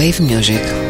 Wave Music.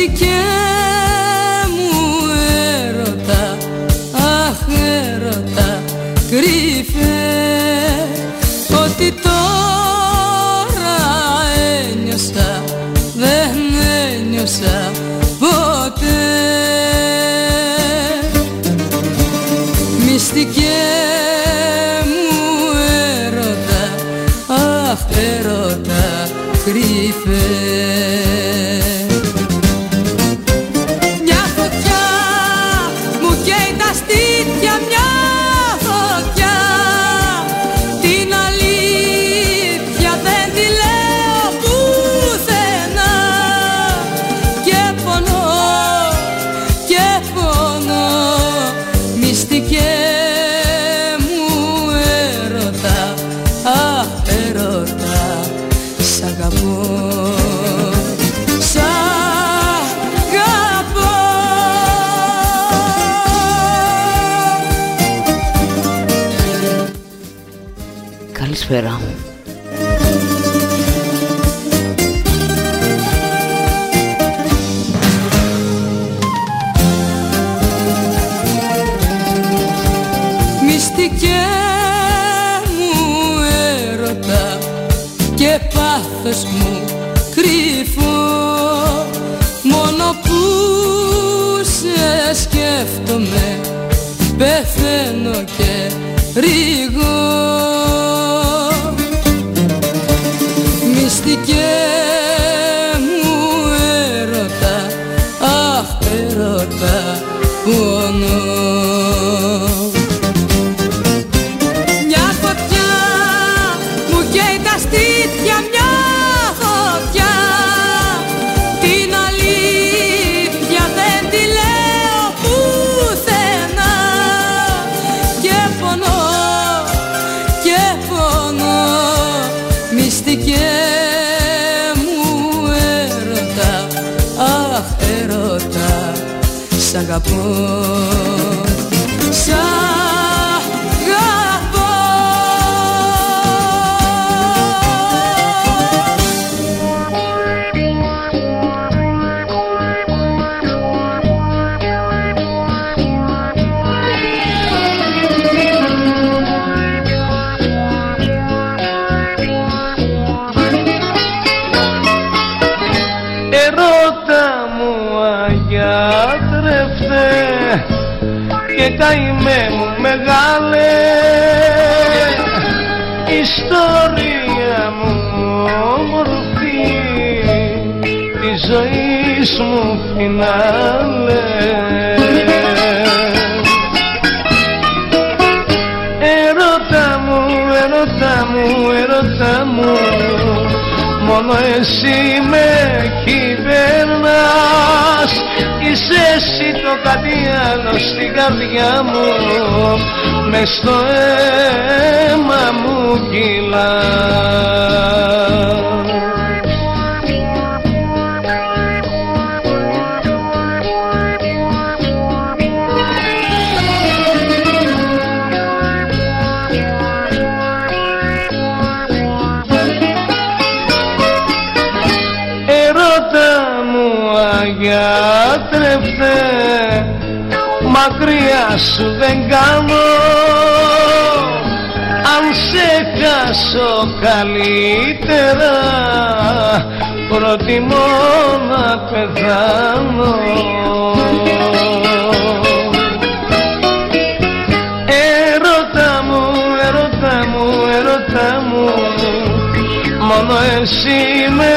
Tüken μεγάλε ιστορία μου όμορφη. Τη ζωής μου φινάλε. Ερώτα μου, ερώτα μου, ερώτα μου. Μόνο εσύ με κυβερνάς Είσαι εσύ το κάτι άλλο στην καρδιά μου μες στο αίμα μου κυλάς. Μακριά σου δεν κάνω χάσω καλύτερα. Προτιμώ να πεθάνω. Ερώτα μου, ερώτα μου, ερώτα μου. Μόνο εσύ με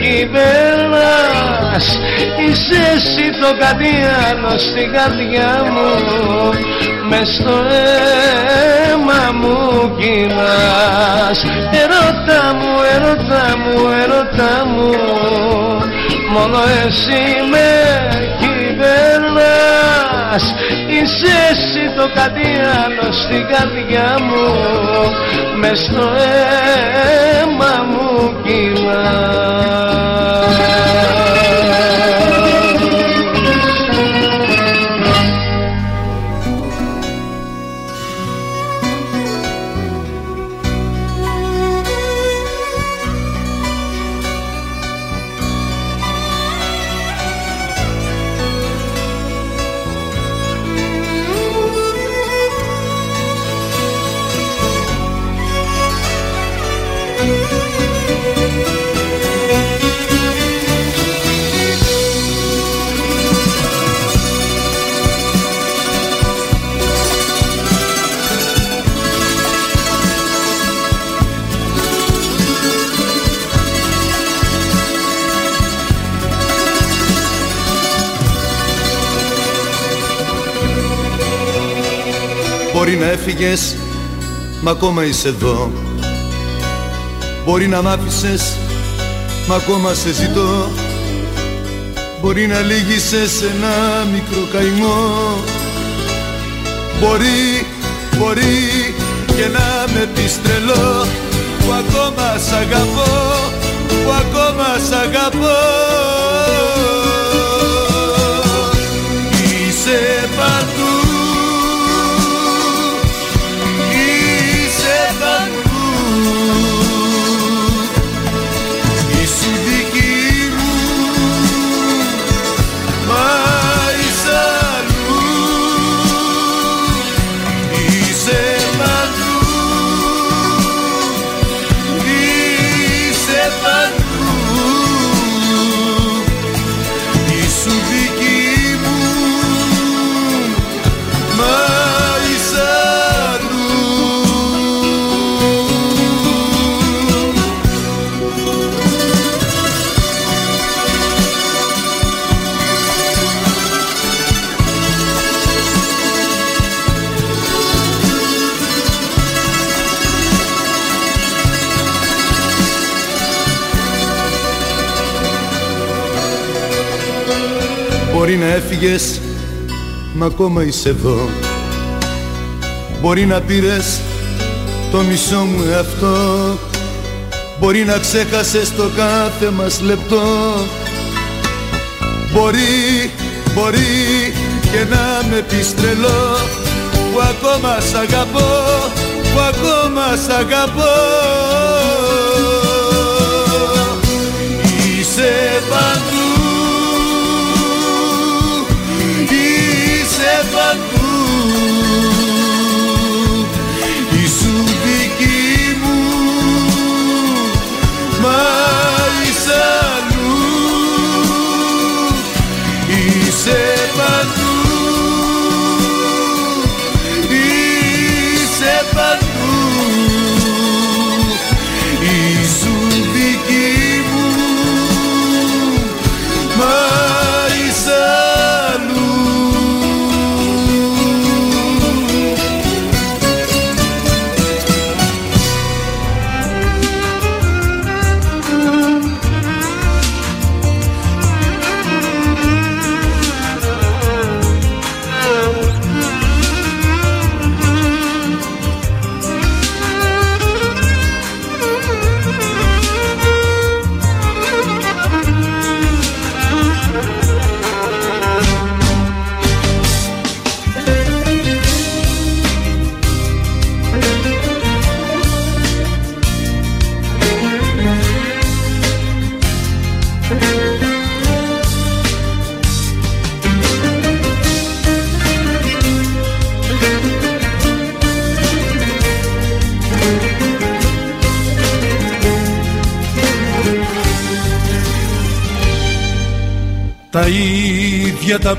κυβερνάς Είσαι εσύ το κάτι άλλο στην καρδιά μου μες στο αίμα μου κοιμάς Ερώτα μου, ερώτα μου, ερώτα μου. Μόνο εσύ με κυβερνάς. Είσαι εσύ το κάτι άλλο στην καρδιά μου. Μες στο αίμα μου κοιμάς Μπορεί να έφυγες, μα ακόμα είσαι εδώ. Μπορεί να μ' άφησες, μα ακόμα σε ζητώ. Μπορεί να λύγησες ένα μικρό καημό. Μπορεί, μπορεί και να με πεις τρελό Που ακόμα σ' αγαπώ, που ακόμα σ' αγαπώ. Είσαι έφυγες Μα ακόμα είσαι εδώ. Μπορεί να πήρες το μισό μου εαυτό. Μπορεί να ξέχασες το κάθε μας λεπτό. Μπορεί, μπορεί και να με πεις τρελό Που ακόμα σ' αγαπώ, που ακόμα σ' αγαπώ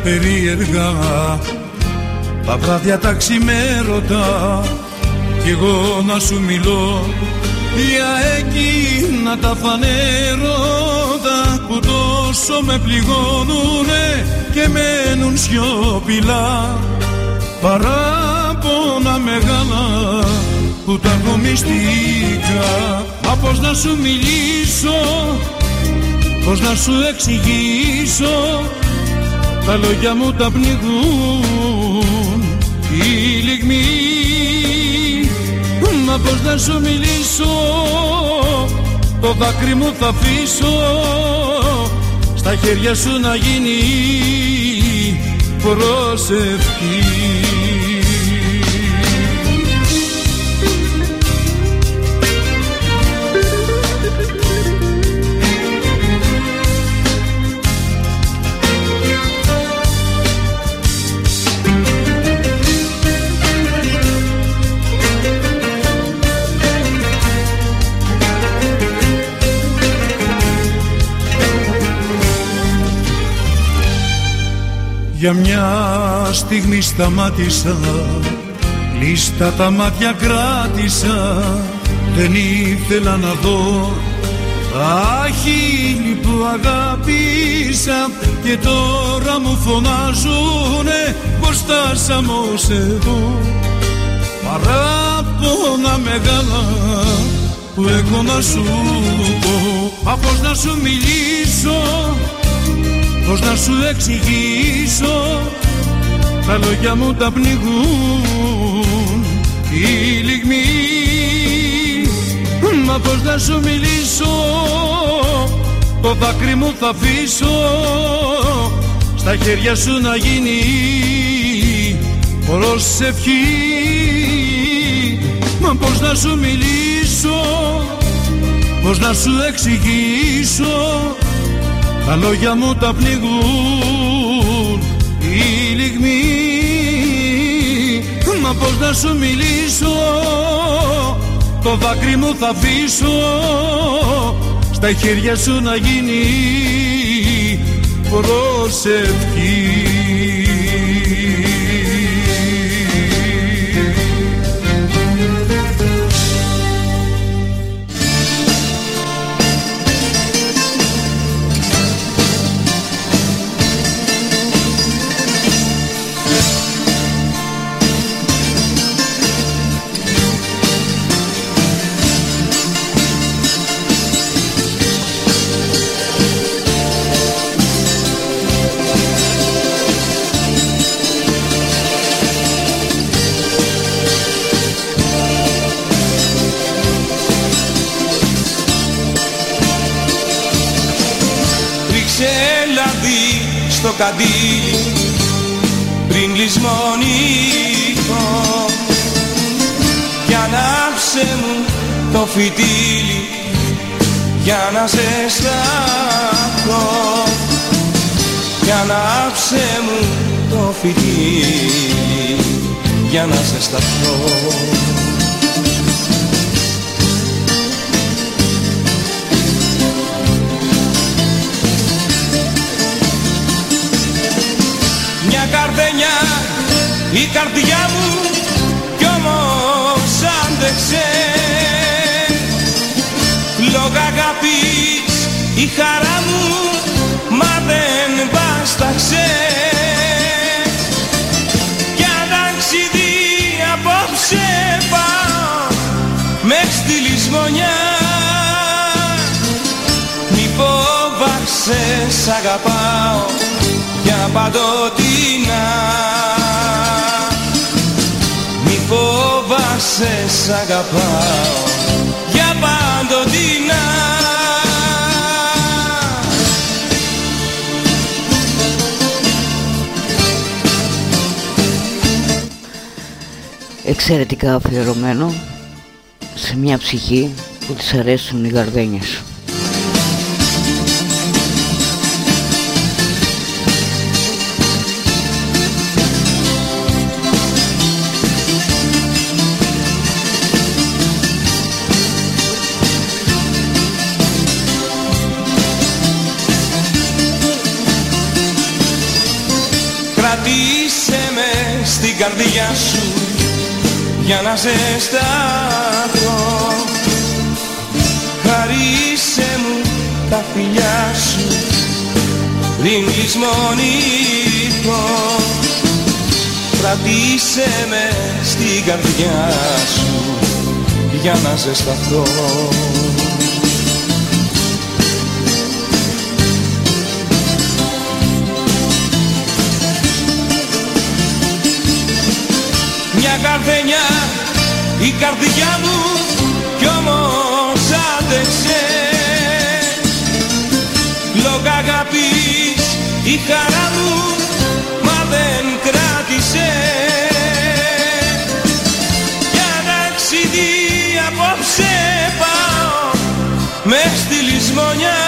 περίεργα. Τα βράδια τα ξημέρωτα κι εγώ να σου μιλώ. Για εκείνα τα φανέρωτα που τόσο με πληγώνουνε και μένουν σιωπηλά. Παράπονα μεγάλα που τα έχω μυστικά Μα πώς να σου μιλήσω Πώς να σου εξηγήσω Τα λόγια μου τα πνιγούν. Οι λιγμοί. Μα πώς να σου μιλήσω; Το δάκρυ μου θα αφήσω. Στα χέρια σου να γίνει. Προσευχή Για μια στιγμή σταμάτησα Λίστα τα μάτια κράτησα. Δεν ήθελα να δω. Τα χείλη που αγάπησα Και τώρα μου φωνάζουνε Πως φτάσαμε ως εδώ Παράπονα μεγάλα που έχω να σου πω. Μα πως να σου μιλήσω Πώς να σου εξηγήσω Τα λόγια μου τα πνιγούν Οι λιγμοί. Μα πώς να σου μιλήσω Το δάκρυ μου θα αφήσω Στα χέρια σου να γίνει προσευχή Μα πώς να σου μιλήσω Πώς να σου εξηγήσω τα λόγια μου τα πνιγούν οι λιγμοί. Μα πώς να σου μιλήσω Το δάκρυ μου θα αφήσω Στα χέρια σου να γίνει προσευχή καντήλι πριν λησμονηθώ κι ανάψε μου το φυτίλι για να ζεσταθώ κι ανάψε μου το φυτίλι για να ζεσταθώ Μια η καρδιά μου κι όμως άντεξε. Λόγω αγάπης η χαρά μου μα δεν βάσταξε για ταξιδί απόψε πάω με στη λησμονιά μη φόβασαι σ' αγαπάω για παντοτινά φόβασαι σ' αγαπάω για παντοτινά Εξαιρετικά αφιερωμένο σε μια ψυχή που της αρέσουν οι γαρδένιες. Καρδιά σου για να ζεσταθώ. Χαρίσε μου τα φιλιά σου πριν λησμονηθώ Κρατήσε με στην καρδιά σου για να ζεσταθώ Μια καρδενιά. Η καρδιά μου κι όμως άντεξε. Λόγω αγάπης η χαρά μου μα δεν κράτησε. Για ταξίδι απόψε πάω μες στη λησμονιά.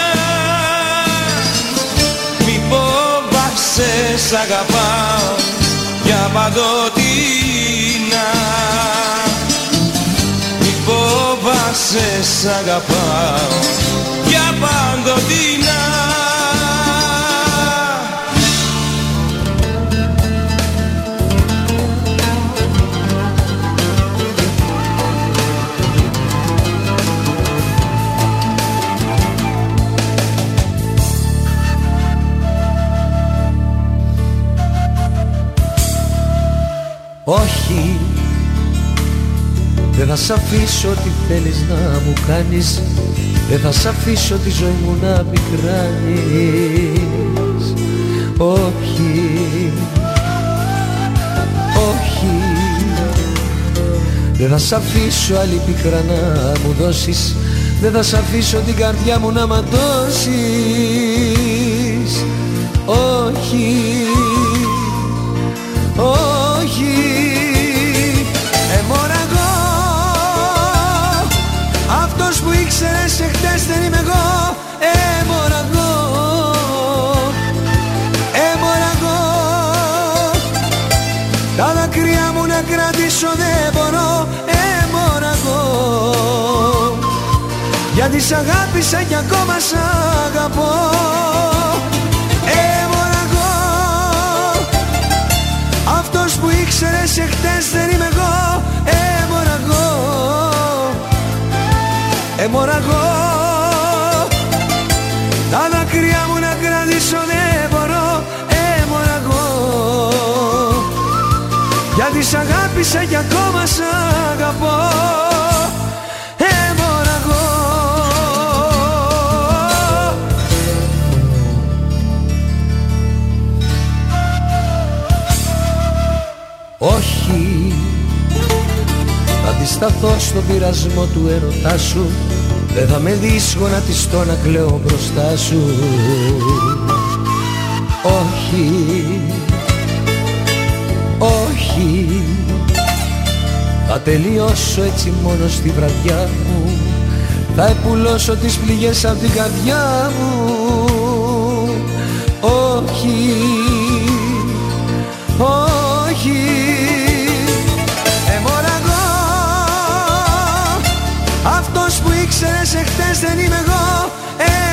Μη φόβασαι σ' αγαπάω. Για παντοτινά φόβασαι σ' αγαπάω. Για παντοτινά Δεν θα σ' αφήσω τι θέλεις να μου κάνεις. Δεν θα σ' αφήσω τη ζωή μου να μικράνεις. Όχι. Όχι. Δεν θα σ' αφήσω άλλη πικρά να μου δώσεις. Δεν θα σ' αφήσω την καρδιά μου να ματώσεις Όχι όχι Γιατί σ' αγάπησα και ακόμα σ' αγαπώ. Εμοραγώ αυτός που ήξερες εχθές δεν είμαι εγώ. Εμοραγώ Εμοραγώ Τα δάκρυα μου να κρατήσω δεν μπορώ. Εμοραγώ Γιατί σ' αγάπησα και ακόμα σ' αγαπώ Όχι Θα αντισταθώ στον πειρασμό του έρωτά σου. Δεν θα με δεις γονατιστό να κλαίω μπροστά σου. Όχι Όχι. Θα τελειώσω έτσι μόνο στη βραδιά μου. Θα επουλώσω τις πληγές από την καρδιά μου. Όχι Όχι Αυτός που ήξερες εχθές δεν είμαι εγώ.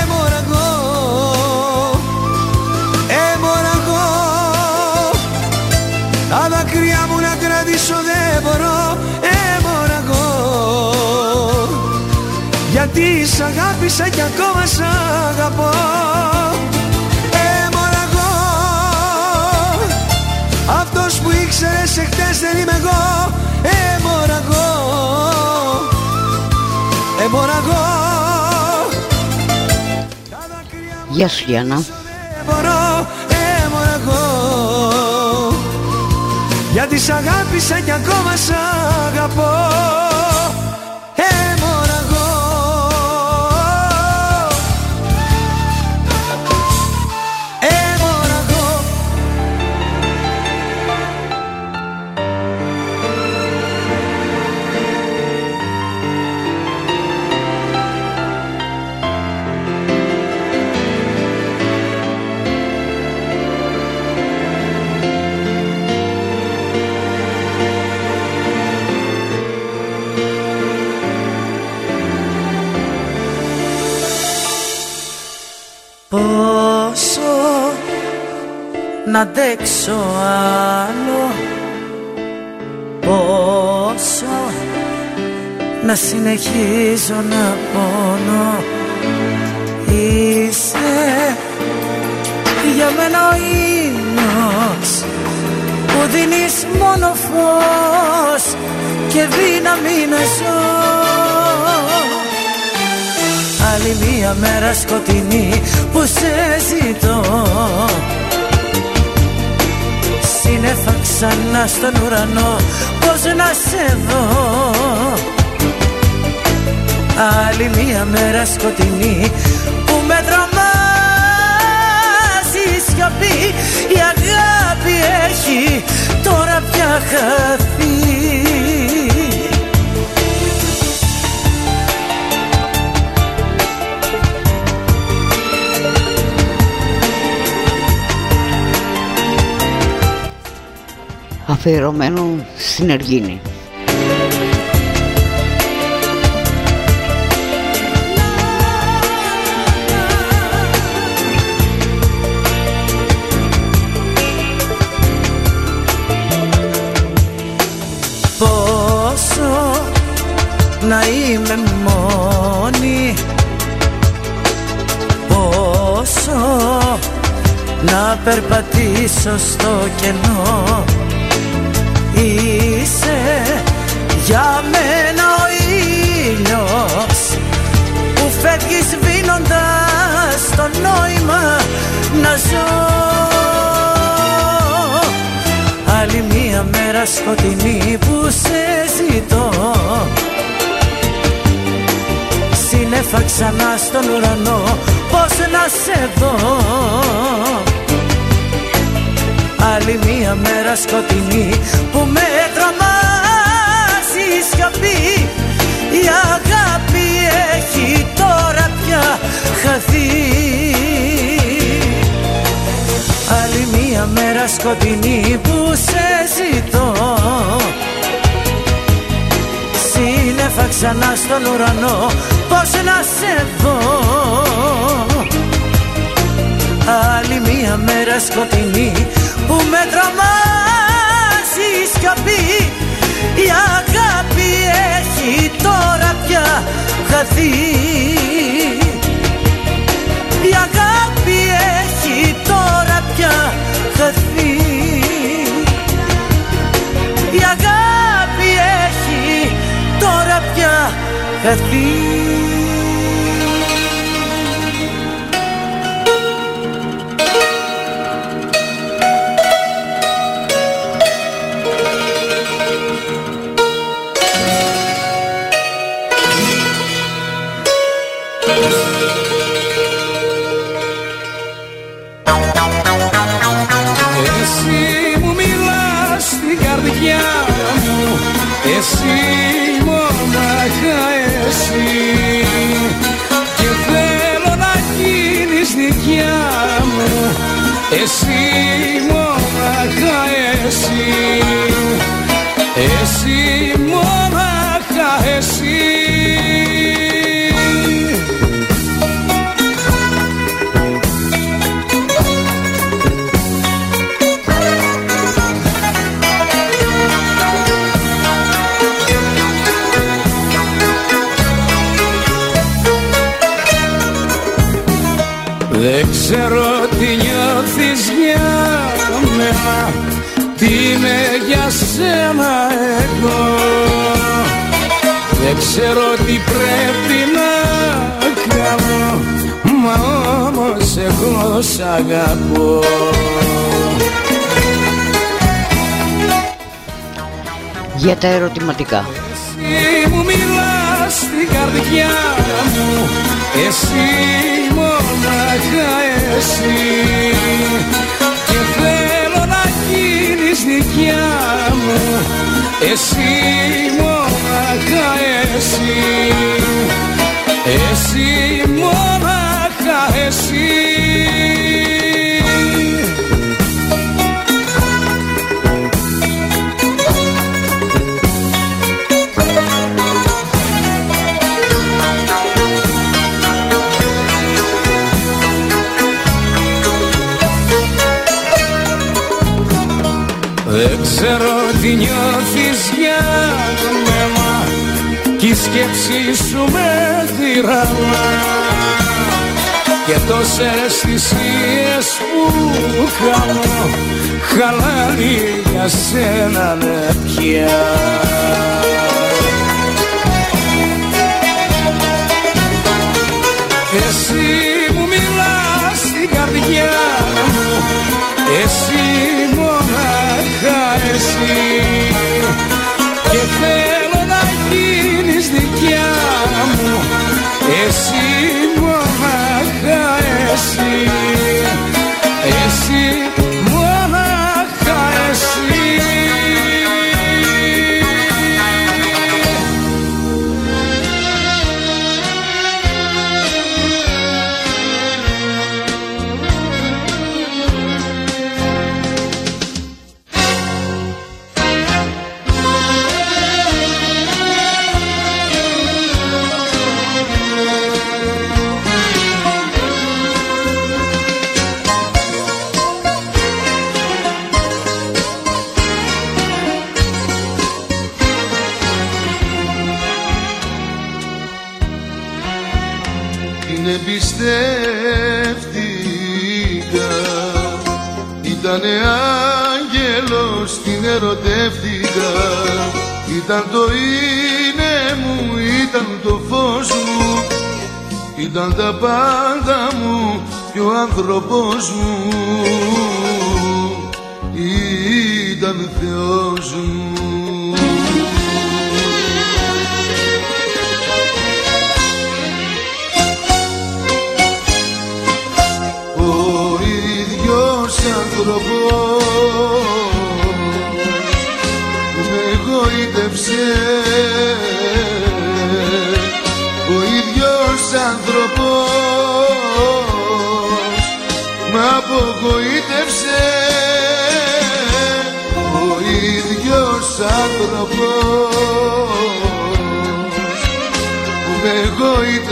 Εμοραγώ Εμοραγώ Τα δάκρυα μου να κρατήσω δεν μπορώ. Εμοραγώ Γιατί σ' αγάπησα κι ακόμα σ' αγαπώ. Εμοραγώ Αυτός που ήξερες εχθές δεν είμαι εγώ Εμοραγώ Εμοραγώ Γεια σου Γιάννα. μπορώ, εμοραγώ Γιατί σ' αγάπησα κι ακόμα σ' αγαπώ Πόσο να αντέξω άλλο Πόσο να συνεχίζω να πονώ. Είσαι για μένα ο ήλιος που δίνεις μόνο φως και δύναμη να ζω Άλλη μία μέρα σκοτεινή που σε ζητώ. Σύννεφα ξανά στον ουρανό Πώς να σε δω. Άλλη μία μέρα σκοτεινή που με τρομάζει η σιωπή Η αγάπη έχει τώρα πια χαθεί Αφιερωμένο στην Εργίνη. Πόσο να είμαι μόνη Πόσο να περπατήσω στο κενό για μένα ο ήλιος Που φεύγεις σβήνοντας το νόημα να ζω. Άλλη μία μέρα σκοτεινή που σε ζητώ. Σύννεφα ξανά στον ουρανό Πώς να σε δω. Άλλη μία μέρα σκοτεινή που με τρομάζει η σιωπή. Η αγάπη έχει τώρα πια χαθεί. Άλλη μία μέρα σκοτεινή που σε ζητώ. Σύννεφα ξανά στον ουρανό Πώς να σε δω. Άλλη μία μέρα σκοτεινή που με τρομάζει η σιωπή. Η αγάπη έχει τώρα πια χαθεί. Η αγάπη έχει τώρα πια χαθεί. Η αγάπη έχει τώρα πια χαθεί εγώ σ' αγαπώ. Για τα ερωτηματικά. Εσύ μου μιλάς στην καρδιά μου. Εσύ μονάχα εσύ. Και θέλω να γίνεις δικιά μου. Εσύ μονάχα εσύ Εσύ μονάχα εσύ. Δεν ξέρω τι νιώθεις για μένα Κι η σκέψη σου με τυραννά Και τόσες θυσίες που κάνω Χαλάρι για σένα ναι πια Εσύ μου μιλάς στην καρδιά μου Εσύ μονάχα εσύ Ήταν τα πάντα μου και ο άνθρωπος μου. Ήταν Θεός μου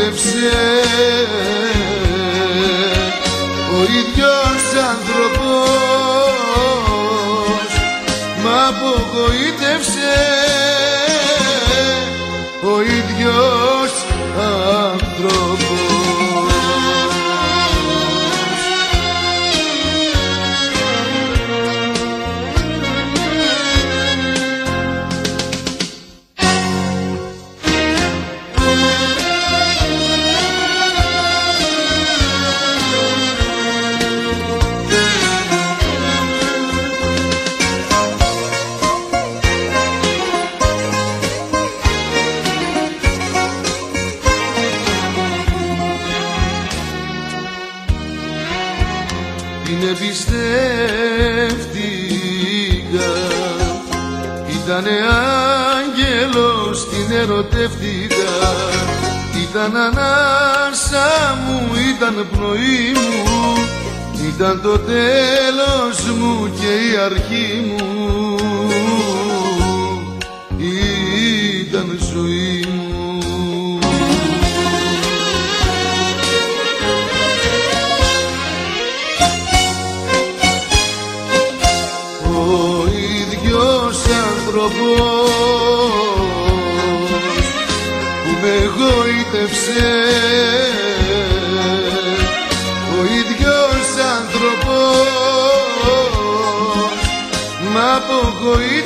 εγωίτευσε ο ίδιος άνθρωπος μ' απογοήτευσε Ήταν ανάσα μου, ήταν πνοή μου Ήταν το τέλος μου και η αρχή μου ο ίδιος άνθρωπος μ' απογοήτευσε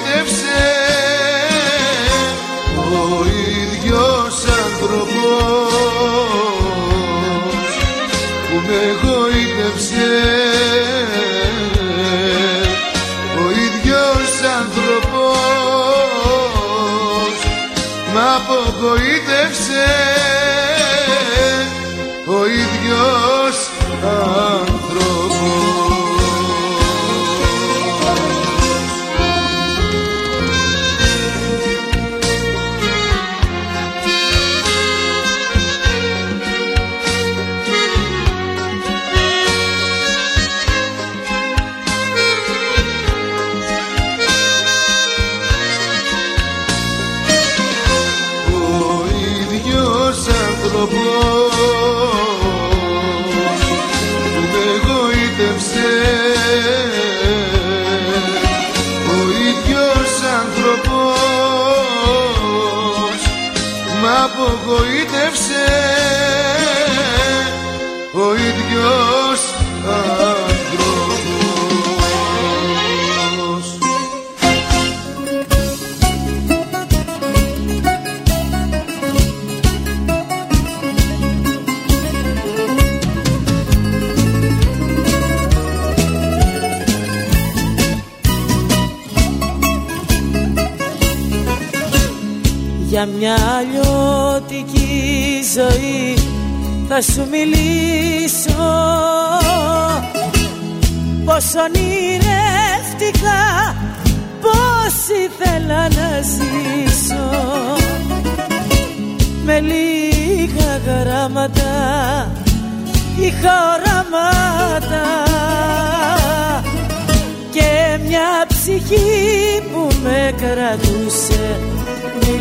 κρατούσε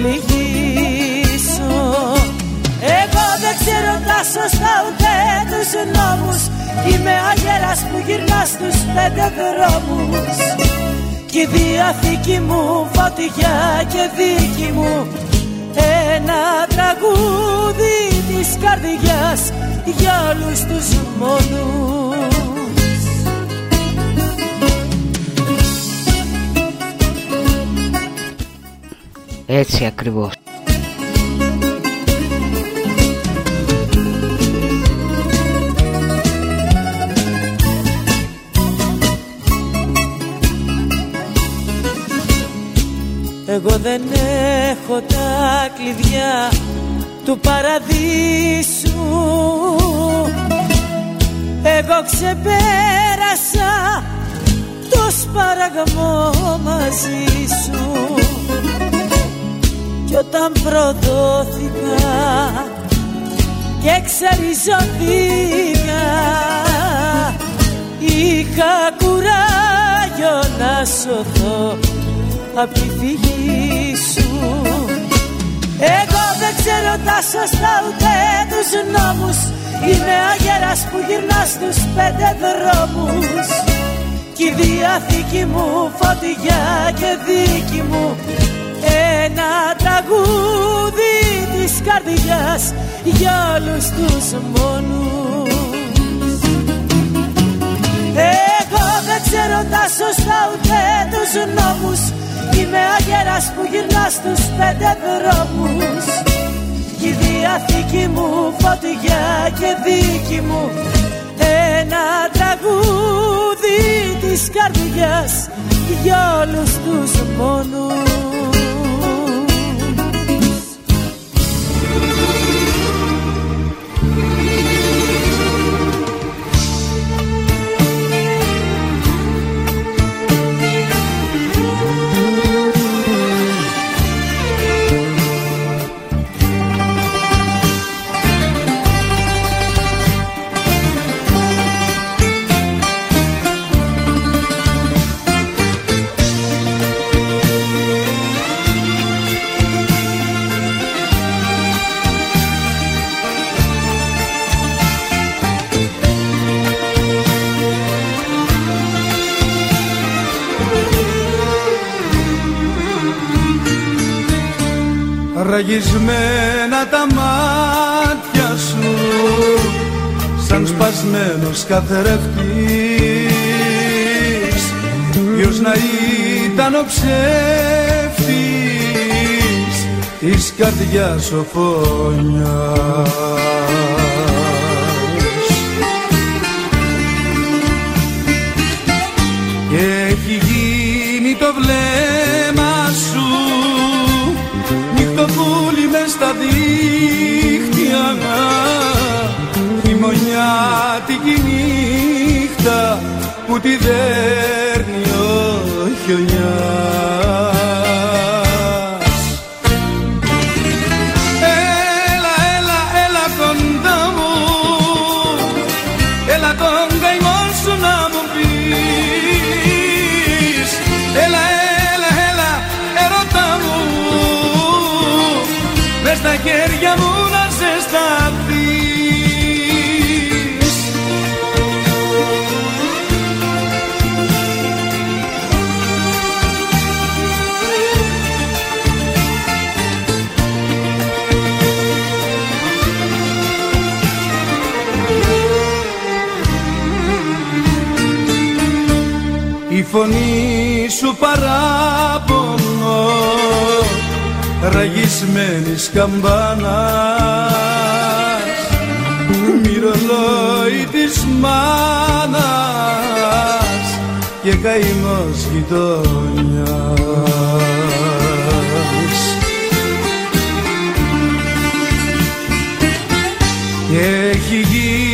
λυγίσω. Εγώ δεν ξέρω τα σωστά ούτε τους νόμους. Είμαι αγέρας που γυρνά στους πέντε δρόμους. Κι η διαθήκη μου φωτιά και δίκη μου. Ένα τραγούδι της καρδιάς για όλους τους μόνους Έτσι ακριβώς. Εγώ δεν έχω τα κλειδιά του παραδείσου Εγώ ξεπέρασα το σπαραγμό μαζί σου κι όταν προδόθηκα και ξαριζωθήκα είχα κουράγιο να σωθώ απ' τη φυγή σου. Εγώ δεν ξέρω τα σωστά ούτε τους νόμους. Είμαι αγέρας που γυρνά στους πέντε δρόμους. Κι η διαθήκη μου φωτιά και δίκη μου ένα τραγούδι της καρδιάς για όλους τους μόνους. Εγώ δεν ξέρω τα σωστά ούτε τους νόμους. Είμαι αγέρας που γυρνά στους πέντε δρόμους. Κι η διαθήκη μου φωτιά και δίκη μου. Ένα τραγούδι της καρδιάς για όλους τους μόνους Ραγισμένα τα μάτια σου σαν σπασμένος καθρέφτης. Ποιος να ήταν ο ψεύτης της καρδιάς ο φωνιάς χειμωνιάτικη νύχτα που τη δέρνει ο χιονιάς φωνή σου παράπονο ραγισμένης καμπάνας μυρολόι της μάνας και καημός γειτόνιας και έχει γίνει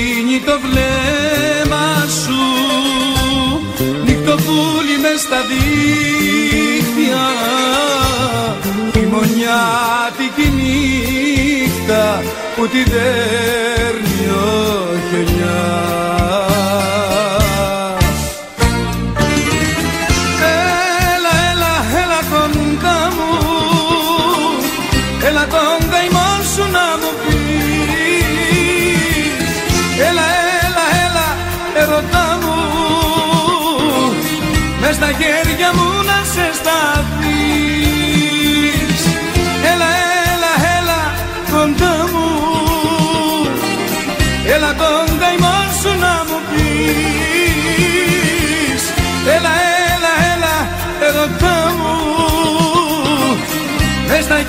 νυχτοπούλι μες στα δίχτυα χειμωνιάτικη νύχτα που τη δέρνει ο χιονιάς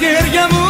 χέρια μου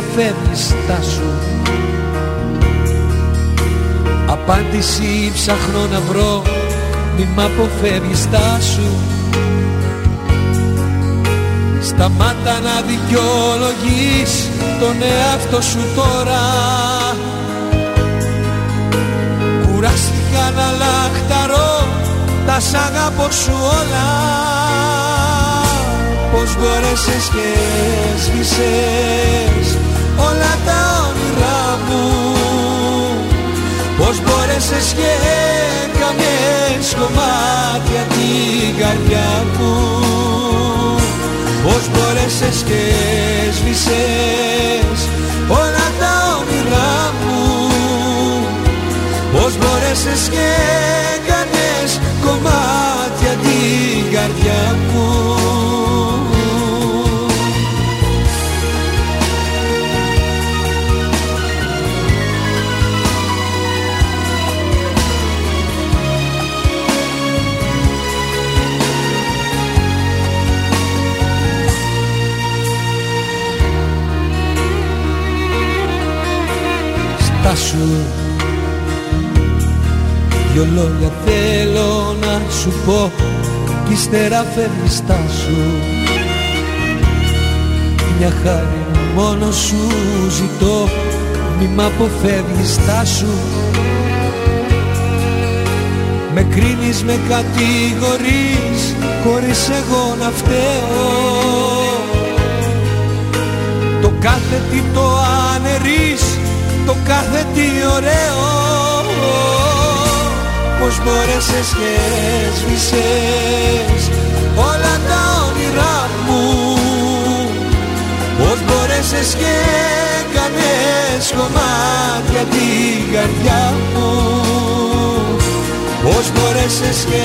Κι ύστερα φεύγεις στάσου Απάντηση ψάχνω να βρω Μη μ' αποφεύγεις στάσου Σταμάτα να δικαιολογείς τον εαυτό σου τώρα. Κουράστηκα να λαχταρώ τα σ' αγαπώ σου όλα. Πώς μπόρεσες και έσβησες όλα τα όνειρά μου. Πώς μπόρεσες και έκανες κομμάτια την καρδιά μου. Πώς μπόρεσες και έσβησες όλα τα όνειρά μου. Πώς μπόρεσες και έκανες κομμάτια την καρδιά μου Στάσου Δυο λόγια θέλω να σου πω κι ύστερα φεύγεις σου Μια χάρη μόνο σου ζητώ μη μ' αποφεύγεις σου Με κρίνεις, με κατηγορείς χωρίς εγώ να φταίω. Το κάθε τι το ανερείς, το κάθε τι ωραίο. Πώς μπόρεσες και έσβησες όλα τα όνειρά μου. Πώς μπόρεσες και έκανες κομμάτια την καρδιά μου. Πώς μπόρεσες και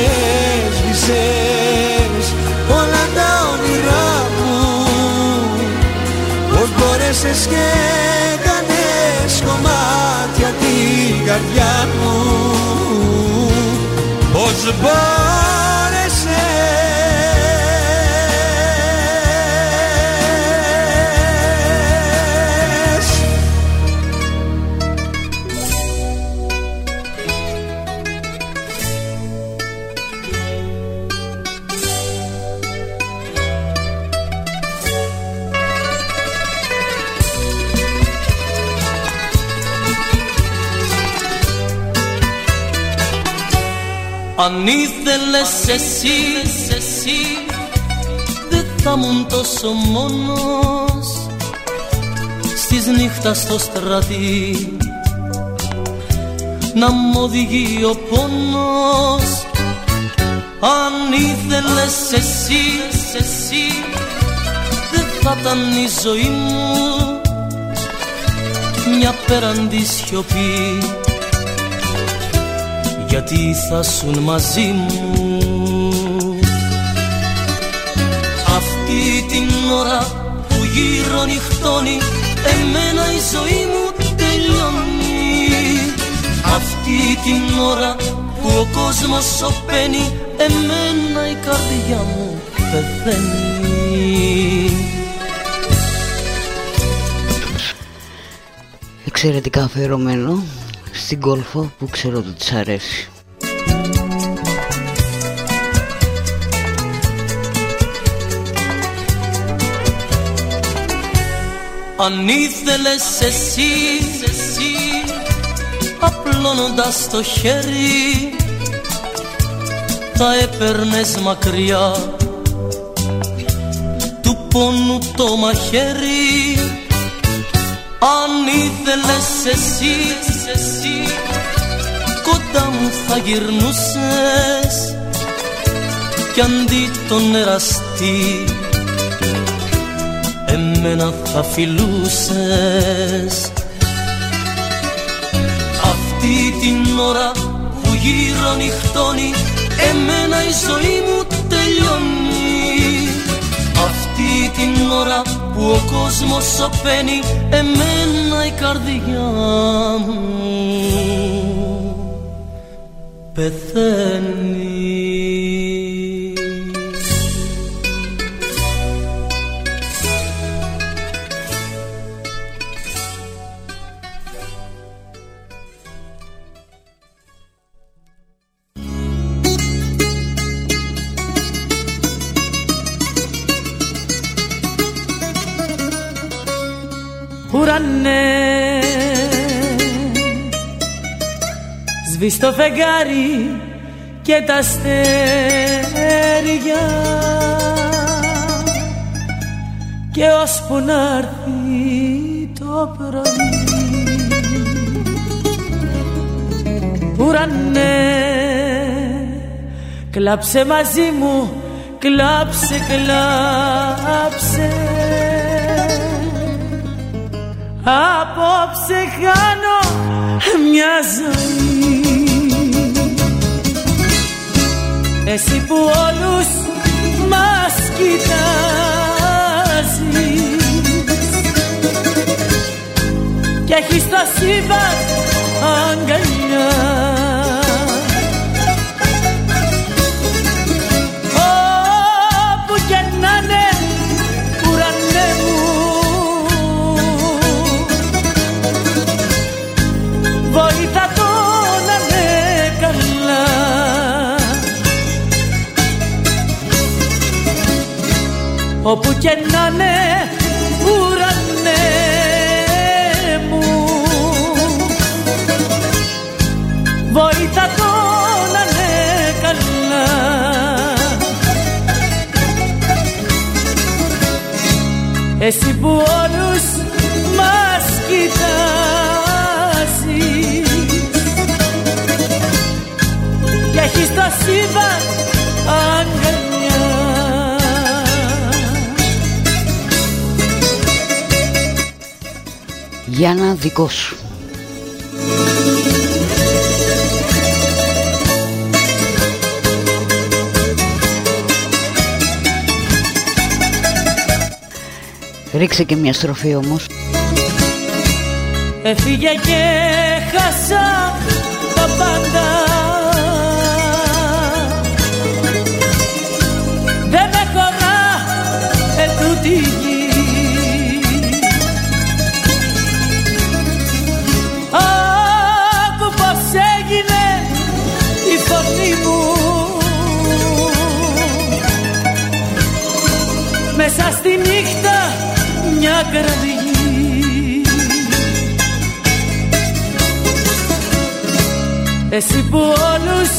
έσβησες όλα τα όνειρά μου. Πώς μπόρεσες και έκανες κομμάτια την καρδιά μου. Πώς Αν ήθελες εσύ, εσύ Δεν θα μου τόσο μόνος. Στις νύχτας στο στρατή Να μ' οδηγεί ο πόνος. Αν ήθελες εσύ, εσύ Δεν θα ήταν η ζωή μου. Μια πέραντη σιωπή γιατί θα σουν μαζί μου. Αυτή την ώρα που γύρω νυχτώνει εμένα η ζωή μου τελειώνει. Αυτή την ώρα που ο κόσμος σωπαίνει εμένα η καρδιά μου πεθαίνει. Εξαιρετικά αφιερωμένο στην κόλφο που ξέρω ότι της αρέσει. Αν ήθελες εσύ, εσύ απλώνοντας το χέρι τα έπαιρνες μακριά του πόνου το μαχαίρι αν ήθελες εσύ, εσύ. Κοντά μου θα γυρνούσες Κι αντί τον εραστή Εμένα θα φιλούσες. Αυτή την ώρα που γύρω νυχτώνει Εμένα η ζωή μου τελειώνει Αυτή την ώρα που ο κόσμος σωπαίνει εμένα η καρδιά μου. Πεθαίνει ουρανέ Σβείς το φεγγάρι και τα αστέρια. Και ώσπου να έρθει το πρωί. Ουρανέ κλάψε μαζί μου κλάψε κλάψε Απόψε χάνω μια ζωή. Εσύ που όλους μας κοιτάζεις. Κι έχεις το σύμπαν αγκαλιά και να είναι ουρανέ μου. Βοήθα το να είναι καλά. Εσύ που όλους μας κοιτάζεις και έχεις το σύμπαν Γιάννα δικό σου. Ρίξε και μια στροφή όμως. Έφυγε και χάσα τα πάντα. Δεν με χωρά ετούτη μια καρδιά Εσύ που όλους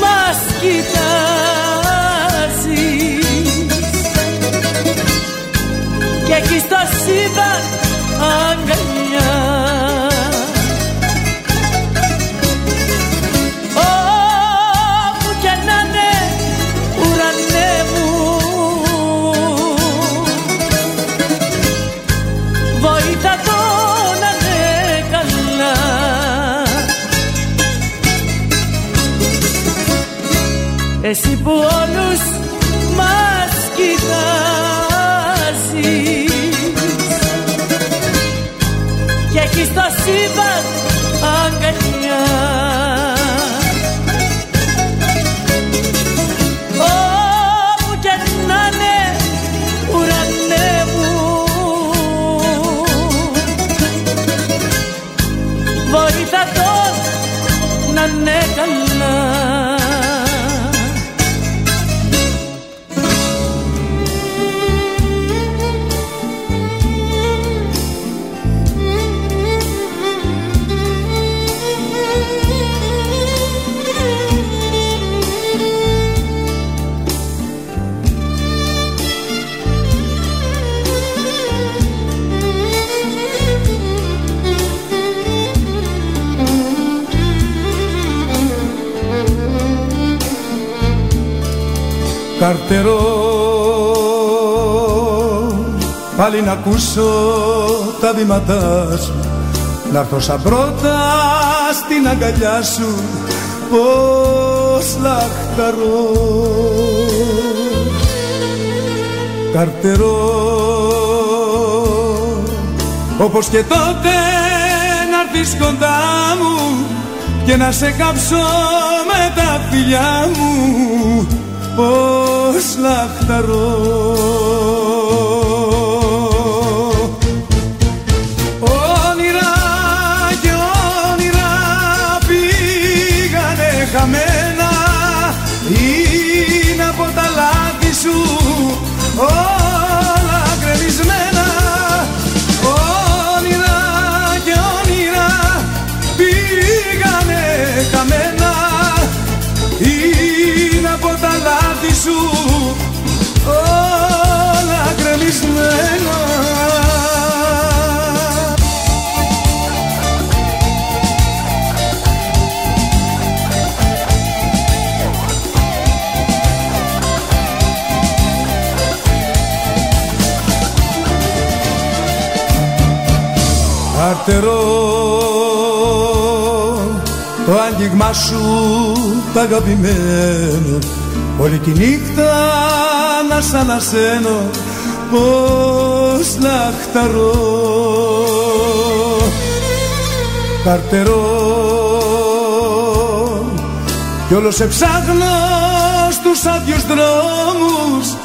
μας κοιτάζεις. Και έχεις το σύμπαν αγκαλιά Εσύ που καρτερό πάλι να ακούσω τα βήματά σου. Να έρθω σαν πρώτα στην αγκαλιά σου. Πως λαχταρώ. Καρτερό όπως και τότε να έρθεις κοντά μου και να σε κάψω με τα φιλιά μου. Πως λαχταρώ Καρτερό το άγγιγμά σου το αγαπημένο. Όλη τη νύχτα να σ' ανασένω πως λαχταρώ Καρτερό κι όλο σε ψάχνω στους άδειους δρόμους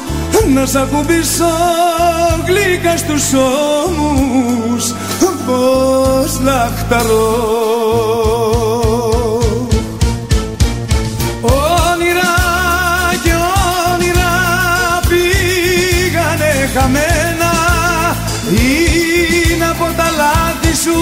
να σ' ακουμπήσω γλυκά στους ώμους πως λαχταρώ. Όνειρα και όνειρα πήγανε χαμένα. Είναι από τα λάθη σου.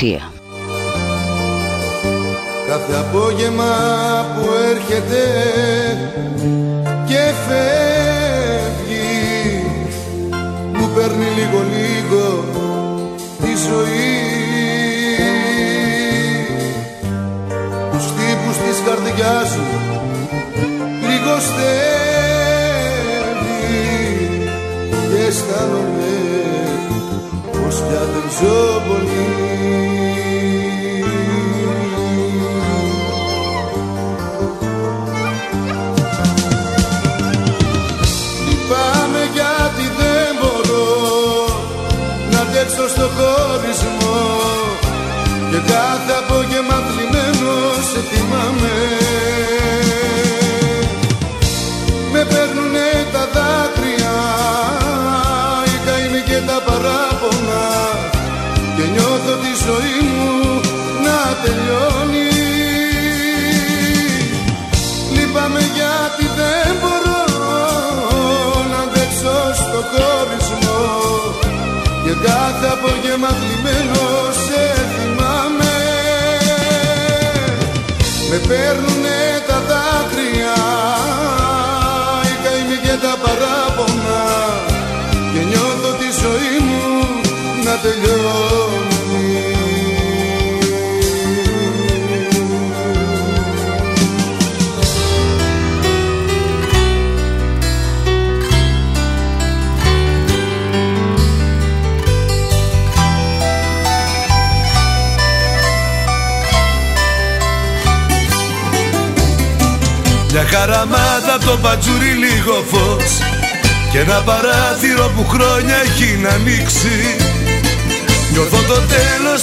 here.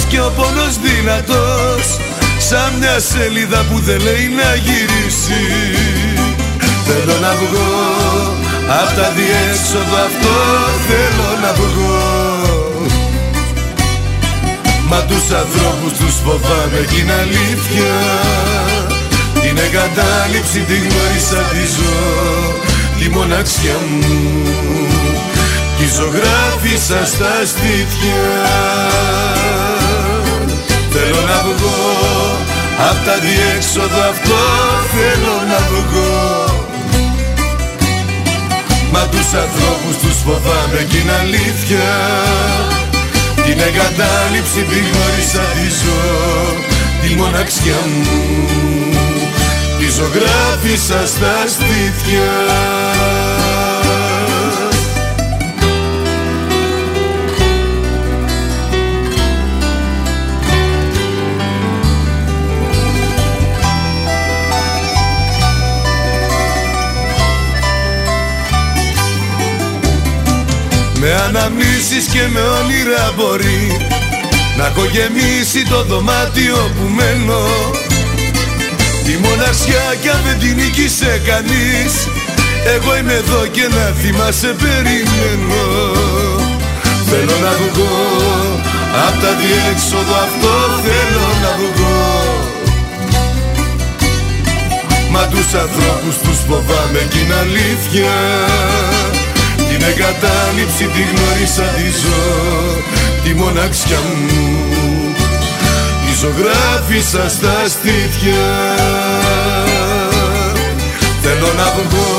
και ο πόνος δυνατός Σαν μια σελίδα που δεν λέει να γυρίσει. Θέλω να βγω Απ' τα διέξοδο αυτό θέλω να βγω. Μα τους ανθρώπους τους φοβάμαι κι είναι αλήθεια. Την εγκατάλειψη τη γνώρισα τη ζω Τη μοναξιά μου. Κι ζωγράφισα στα στήθια Θέλω να βγω Απ' τα διέξοδα αυτό θέλω να βγω Μα τους ανθρώπους τους φοβάμαι κι είναι αλήθεια. Την εγκατάλειψη τη γνώρισα τη Τη μοναξιά μου Τη ζωγράφισα στα στήθια. Με αναμνήσεις και με όνειρα μπορεί Να έχω γεμίσει το δωμάτιο που μένω. Τη μοναξιά κι αν δεν την νίκησε κανείς Εγώ είμαι εδώ και να θυμάσαι περιμένω. Θέλω να βγω Απ' τα διέξοδο αυτό θέλω να βγω. Μα τους ανθρώπους τους φοβάμαι κι είναι αλήθεια την εγκατάλειψη τη γνώρισα τη ζω Τη μοναξιά μου. Τη ζωγράφισα στα στήθια Θέλω να βγω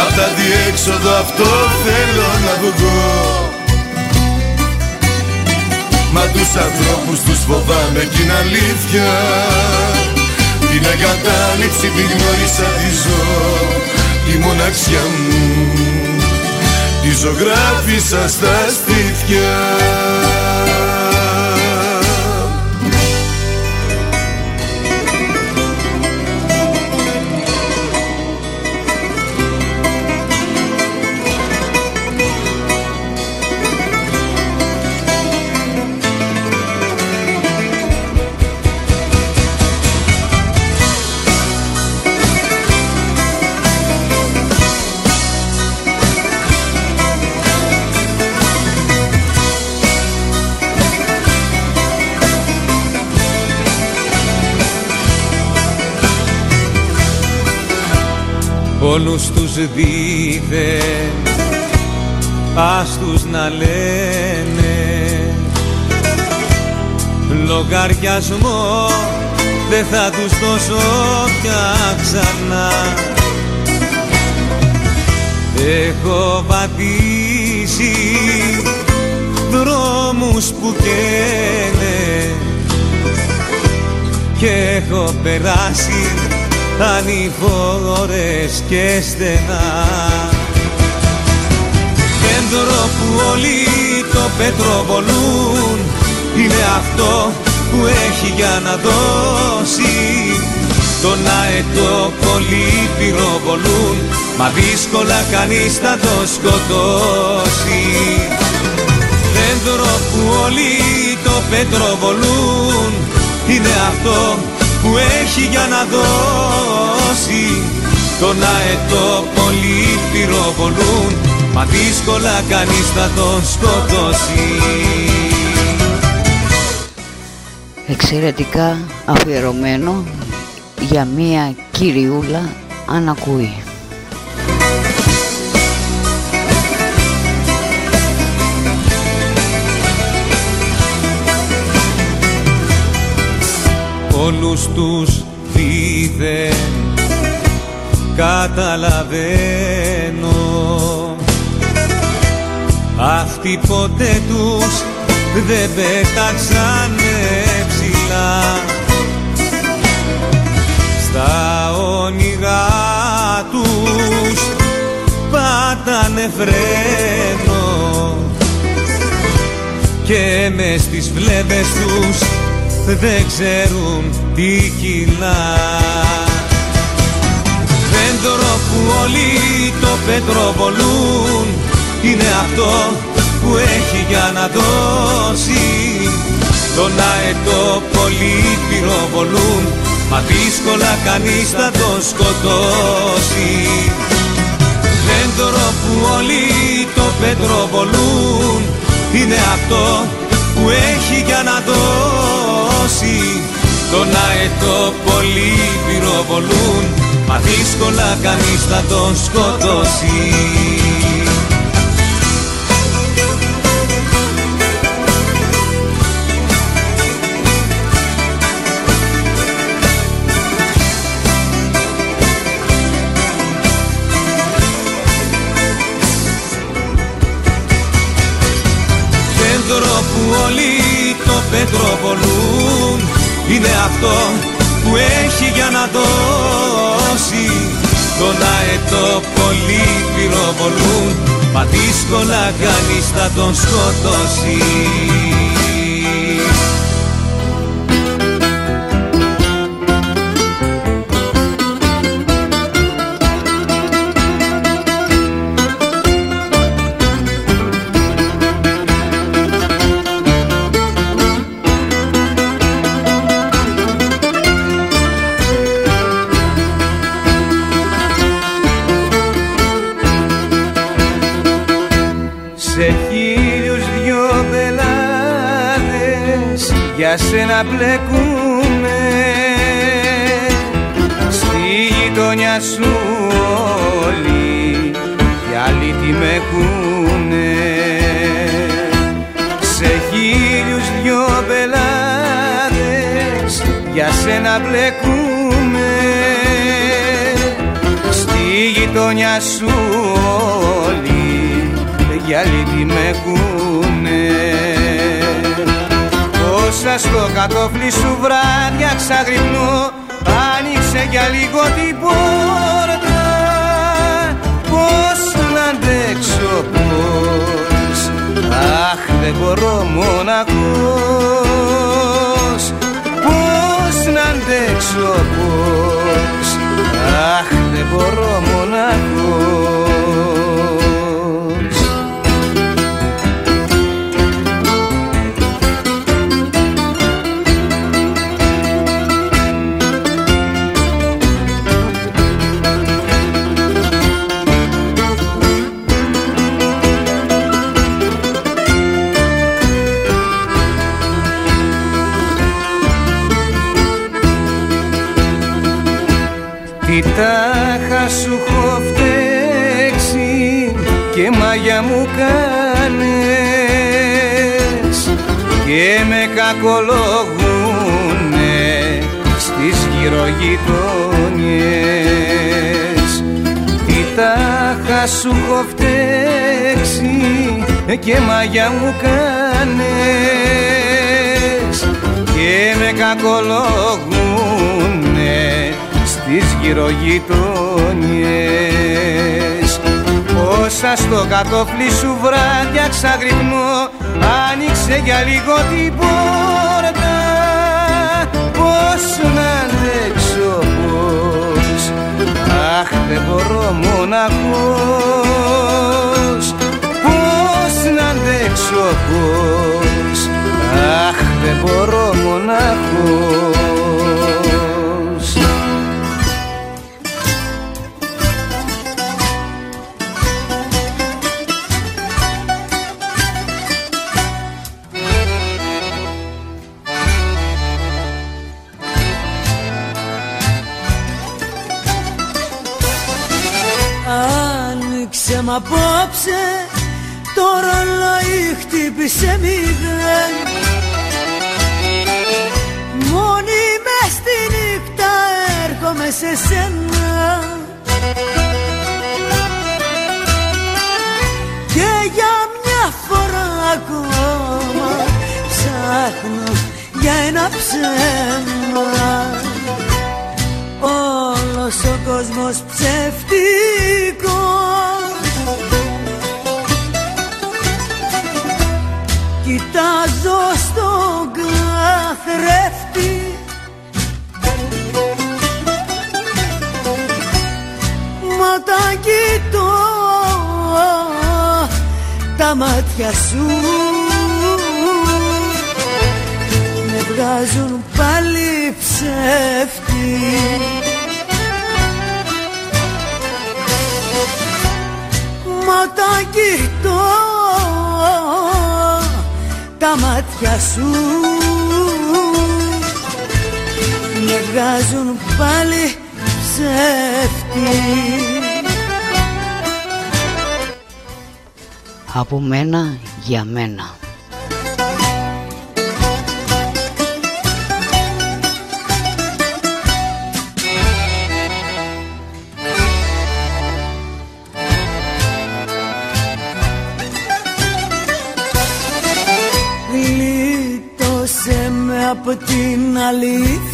Απ' τα διέξοδο αυτό θέλω να βγω. Μα τους ανθρώπους τους φοβάμαι κι είναι αλήθεια. Την εγκατάλειψη τη γνώρισα τη ζω Τη μοναξιά μου τη ζωγράφισα στα στήθια όλους τους δίθεν. Ας τους να λένε λογαριασμό δεν θα τους δώσω πια ξανά Έχω πατήσει δρόμους που καίνε και έχω περάσει ανηφόρες και στενά. Δέντρο που όλοι το πετροβολούν. Είναι αυτό που έχει για να δώσει. Τον αετό πολύ πυροβολούν μα δύσκολα κανείς θα το σκοτώσει. Δέντρο που όλοι το πετροβολούν. Είναι αυτό που έχει για να δώσει τον αετό πολύ πυροβολούν μα δύσκολα κανείς θα τον σκοτώσει Εξαιρετικά αφιερωμένο για μία κυριούλα αν ακούει. Όλους τους δίδεν. Καταλαβαίνω. Αυτοί ποτέ τους δεν πέταξανε ψηλά. Στα όνειρά τους πάτανε φρένο. Και μες στις βλέμες τους δεν ξέρουν τι κιλά Δέντρο που όλοι το πετροβολούν. Είναι αυτό που έχει για να δώσει. Τον αετό πολύ πυροβολούν. Μα δύσκολα κανείς θα το σκοτώσει. Δέντρο που όλοι το πετροβολούν. Είναι αυτό που έχει για να δώσει τον αετό πολύ πυροβολούν. Μα δύσκολα κανείς θα τον σκοτώσει είναι αυτό που έχει για να δώσει. Τον αετό πολύ πυροβολούν μα δύσκολα κανείς θα τον σκοτώσει σένα μπλεκούμε στη γειτονιά σου όλοι κι άλλοι τι με έχουνε σε χίλιους δυο πελάτες για σένα μπλεκούμε στη γειτονιά σου όλοι κι άλλοι τι με έχουνε μέσα στο κατόφλι σου βράδια ξαγρυπνώ. Άνοιξε για λίγο την πόρτα. Πώς να αντέξω πώς. Αχ δεν μπορώ μοναχός. Πώς να αντέξω πώς. Αχ δεν μπορώ μοναχός τάχα σου έχω φταίξει και μάγια μου κάνες. Και με κακολογούνε στις γύρω γειτονιές Τι τάχα σου έχω φταίξει και μάγια μου κάνες. Και με κακολογούνε στις γύρω γειτονιές Όσα στο κατόφλι σου βράδια ξαγρυπνώ Άνοιξε για λίγο την πόρτα. Πώς να αντέξω πώς. Αχ δεν μπορώ μοναχός. Πώς να αντέξω πώς. Αχ δεν μπορώ μοναχός μ' απόψε το ρολόι χτύπησε μηδέν. Μόνη μες στη νύχτα έρχομαι σε σένα. Και για μια φορά ακόμα ψάχνω για ένα ψέμα. Όλος ο κόσμος ψεύτικος Κοιτάζω στον καθρέφτη. Μα τα κοιτώ τα μάτια σου με βγάζουν πάλι ψεύτη. Μα τα κοιτώ τα μάτια σου. Με βγάζουν πάλι ψεύτη. Από μένα για μένα την αλήθεια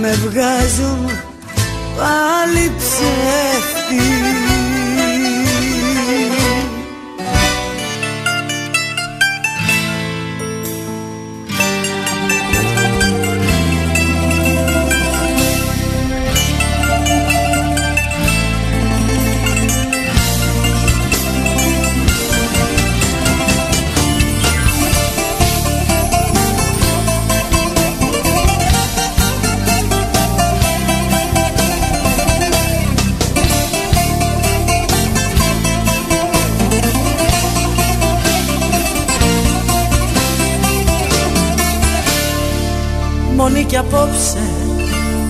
με βγάζουν πάλι ψεύτη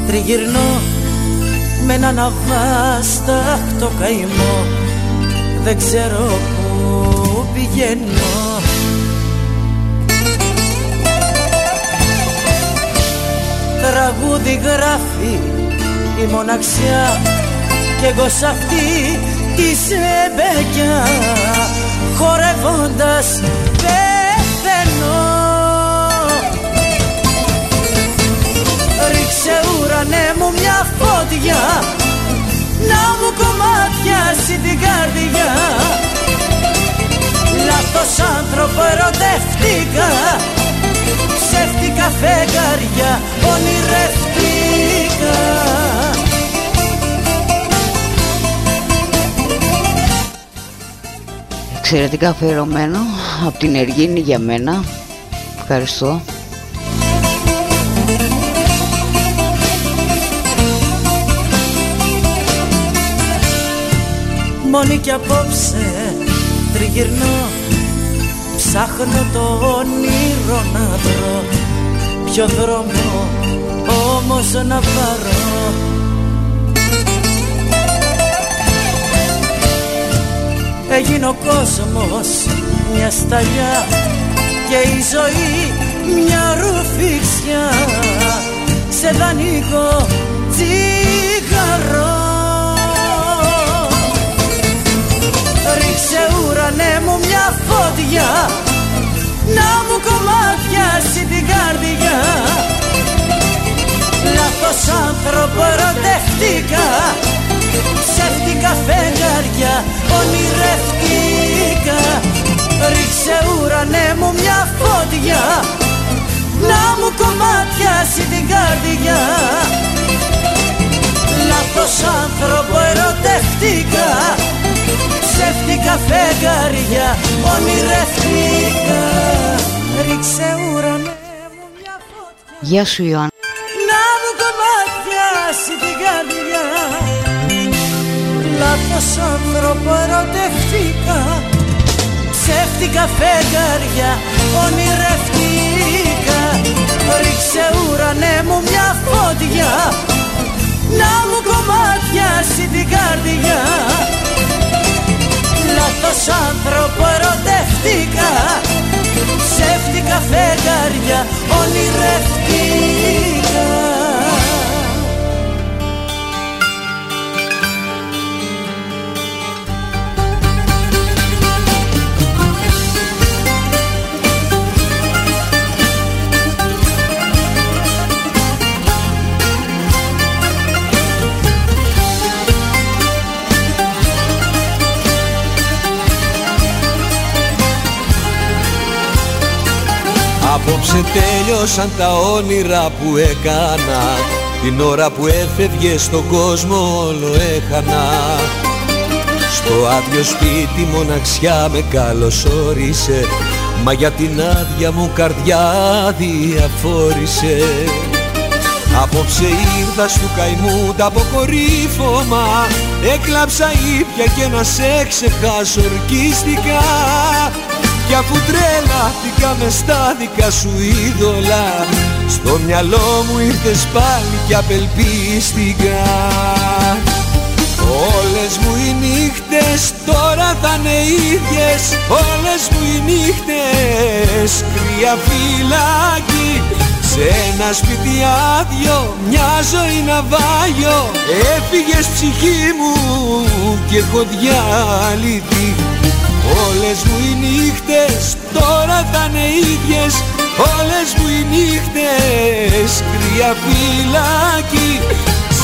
τριγυρνώ με έναν αβάσταχτο καημό. Δεν ξέρω πού πηγαίνω. Τραγούδι γράφει η μοναξιά κι εγώ σ' αυτή τη σεμπεκιά χορεύοντας Ρίξε ουρανέ μου μια φωτιά. Να μου κομμάτιασει την καρδιά. Λάθος άνθρωπο ερωτεύτηκα. Ψεύτικα φεγγαριά ονειρεύτηκα. Εξαιρετικά αφιερωμένο. Από την Εργίνη για μένα. Ευχαριστώ. Μόνη κι απόψε τριγυρνώ Ψάχνω το όνειρο να βρω. Ποιο δρόμο όμως να πάρω. Έγινε ο κόσμος μια σταλιά Και η ζωή μια ρουφιξιά. Σε δανεικό τσιγαρό Ρίξε ουρανέ μου μια φωτιά Να μου κομμάτιασει την καρδιά. Λάθος άνθρωπο ερωτεύτηκα Ψεύτικα φεγγάρια ονειρεύτηκα. Ρίξε ουρανέ μου μια φωτιά Να μου κομμάτιασει την καρδιά. Λάθος άνθρωπο ερωτεύτηκα ψεύτικα φεγγάρια ονειρεύτηκα Ρίξε ουρανέ μου μια φωτιά. Γεια σου Ιωάννα Να μου κομμάτιασει την καρδιά. Λάθος άνθρωπο ερωτεύτηκα. Ψεύτικα φεγγάρια ονειρεύτηκα Ρίξε ουρανέ μου μια φωτιά. Να μου κομμάτιασει την καρδιά λάθος άνθρωπος ερωτεύτηκα. Ψεύτικα φεγγάρια ονειρεύτηκα Απόψε τέλειωσαν τα όνειρα που έκανα. Την ώρα που έφευγε στον κόσμο όλο έχανα. Στο άδειο σπίτι μοναξιά με καλωσόρισε. Μα για την άδεια μου καρδιά διαφόρησε Απόψε ήρθα του καημού τα αποκορύφωμα Έκλαψα ήπια και να σε ξεχάσω ορκίστηκα κι αφού τρέλαθηκα μες στα δικά σου είδωλα Στο μυαλό μου ήρθες πάλι κι απελπίστηκα. Όλες μου οι νύχτες τώρα θα είναι ίδιες Όλες μου οι νύχτες κρύα φυλάκι. Σε ένα σπίτι άδειο μια ζωή ναυάγιο Έφυγες ψυχή μου και έχω διάλυτη Όλες μου οι νύχτες τώρα θα είναι ίδιες. Όλες μου οι νύχτες κρύα φυλάκι.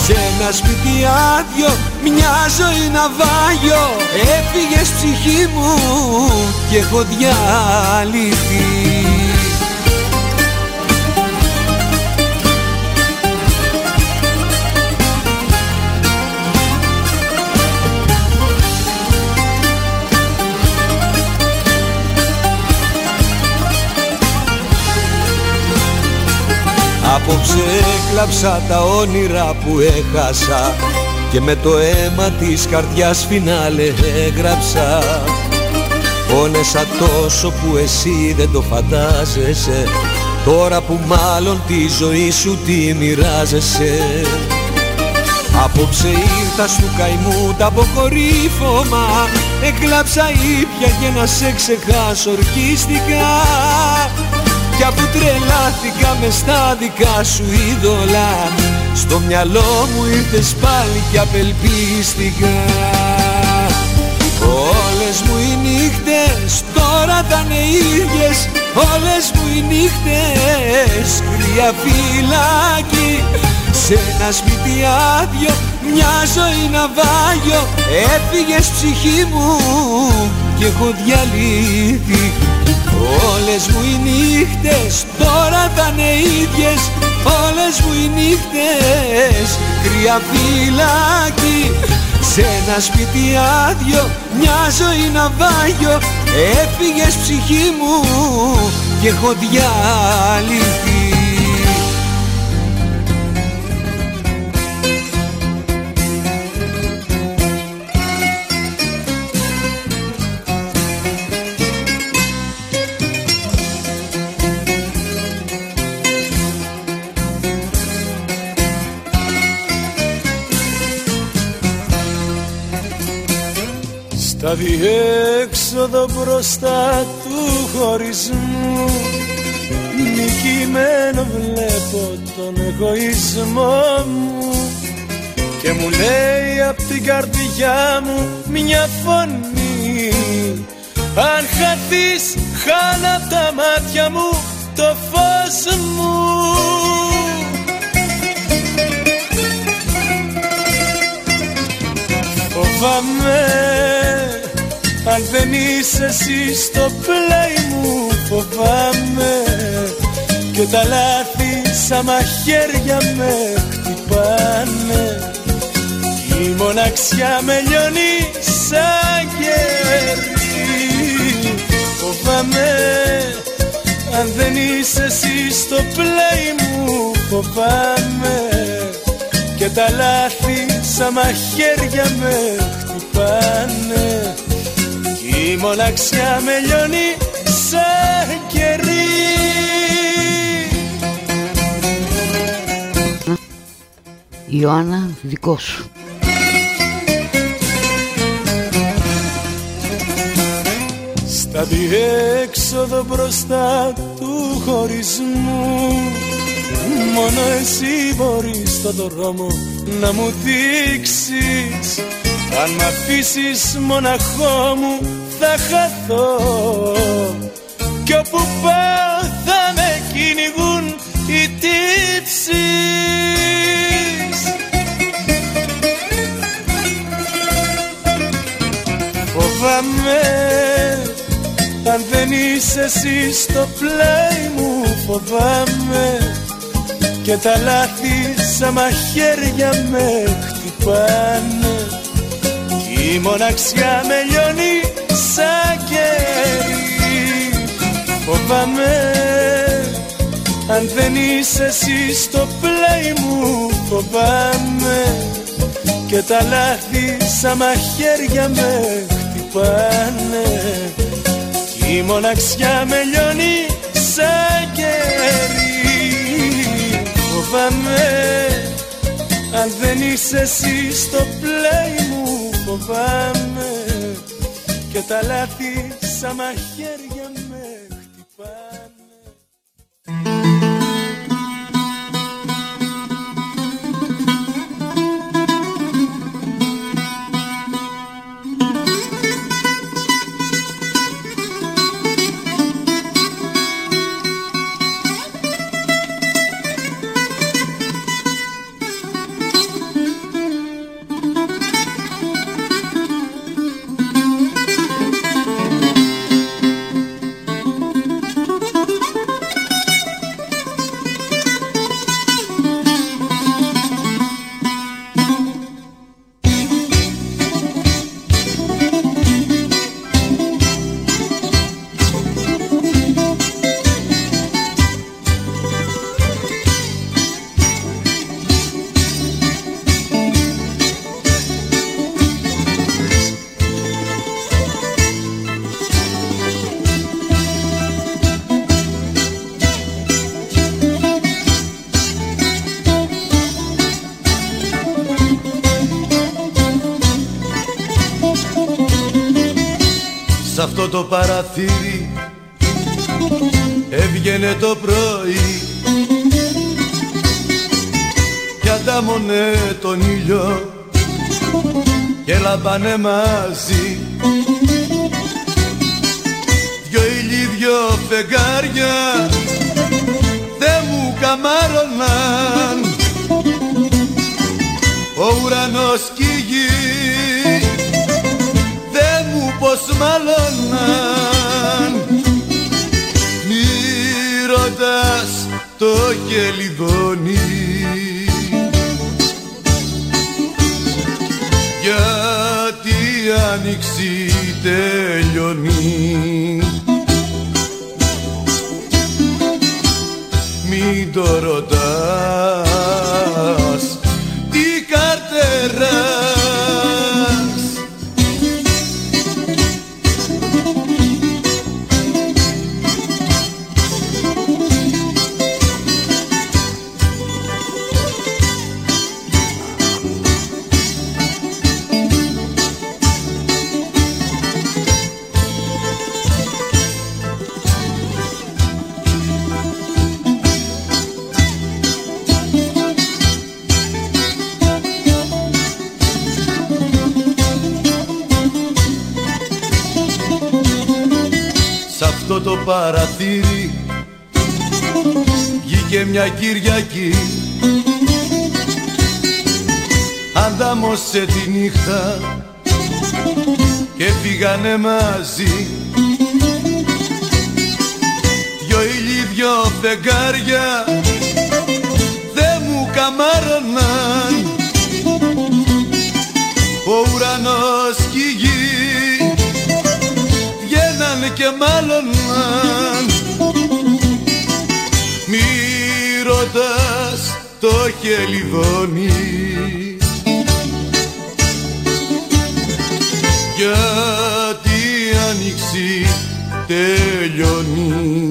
Σε ένα σπίτι άδειο μια ζωή ναυάγιο Έφυγες ψυχή μου και έχω διαλυθεί Απόψε έκλαψα τα όνειρα που έχασα Και με το αίμα της καρδιάς φινάλε έγραψα. Πόνεσα τόσο που εσύ δεν το φαντάζεσαι Τώρα που μάλλον τη ζωή σου τη μοιράζεσαι. Απόψε ήρθα σου καημού τα αποκορύφωμα Έκλαψα ήπια και να σε ξεχάσω ορκίστηκα κι αφού τρελάθηκα μες στα δικά σου είδωλα. Στο μυαλό μου ήρθες πάλι κι απελπίστηκα. Όλες μου οι νύχτες τώρα θα είναι ίδιες. Όλες μου οι νύχτες κρύα φυλάκι. Σε ένα σπίτι άδειο μια ζωή ναυάγιο Έφυγες ψυχή μου και έχω διαλύθει Όλες μου οι νύχτες τώρα θα είναι ίδιες. Όλες μου οι νύχτες κρύα φυλάκι Σε ένα σπίτι άδειο μια ζωή ναυάγιο Έφυγες ψυχή μου και έχω διαλυθεί Τα διέξοδο μπροστά του χωρισμού. Νικημένο βλέπω τον εγωισμό μου. Και μου λέει απ' την καρδιά μου μια φωνή. Αν χαθείς χάνα τα μάτια μου το φως μου. Φοβάμαι αν δεν είσαι εσύ στο πλάι μου φοβάμαι. Και τα λάθη σαν μαχαίρια με χτυπάνε Η μοναξιά με λιώνει σαν κερί. Φοβάμαι αν δεν είσαι εσύ στο πλάι μου φοβάμαι. Και τα λάθη σαν μαχαίρια με χτυπάνε η μοναξιά με λιώνει σαν κερί Ιωάννα, δικό σου. Στα διέξοδο μπροστά του χωρισμού Μόνο εσύ μπορείς στον δρόμο να μου δείξεις Αν μ' αφήσεις μοναχό μου θα χαθώ. Κι όπου πάω θα με κυνηγούν οι τύψεις. Φοβάμαι αν δεν είσαι εσύ στο πλάι μου. Φοβάμαι και τα λάθη σαν μαχαίρια με χτυπάνε. Η μοναξιά με λιώνει σαν κέρι Φοβάμαι αν δεν είσαι εσύ στο πλάι μου Φοβάμαι και τα λάθη σαν μαχαίρια με χτυπάνε. Η μοναξιά με λιώνει σαν κέρι Φοβάμαι αν δεν είσαι εσύ στο πλάι μου φοβάμαι και τα λάθη σαν μαχαίρια το παραθύρι. Έβγαινε το πρωί. Κι αντάμωνε τον ήλιο και λαμπάνε μαζί. Δυο ήλιοι δυο φεγγάρια δεν μου καμάρωναν. Ο ουρανός κι η γη πως μαλώναν μη ρωτάς το κελιδόνι. Γιατί άνοιξη τελειώνει; Μην το το παραθύρι. Βγήκε μια Κυριακή. Αντάμωσε τη νύχτα και φύγανε μαζί. Δυο ήλιοι δυο φεγγάρια δε μου καμάρωναν. Ο ουρανός και μάλλον μη ρωτάς το χελιδόνι γιατί άνοιξη τελειώνει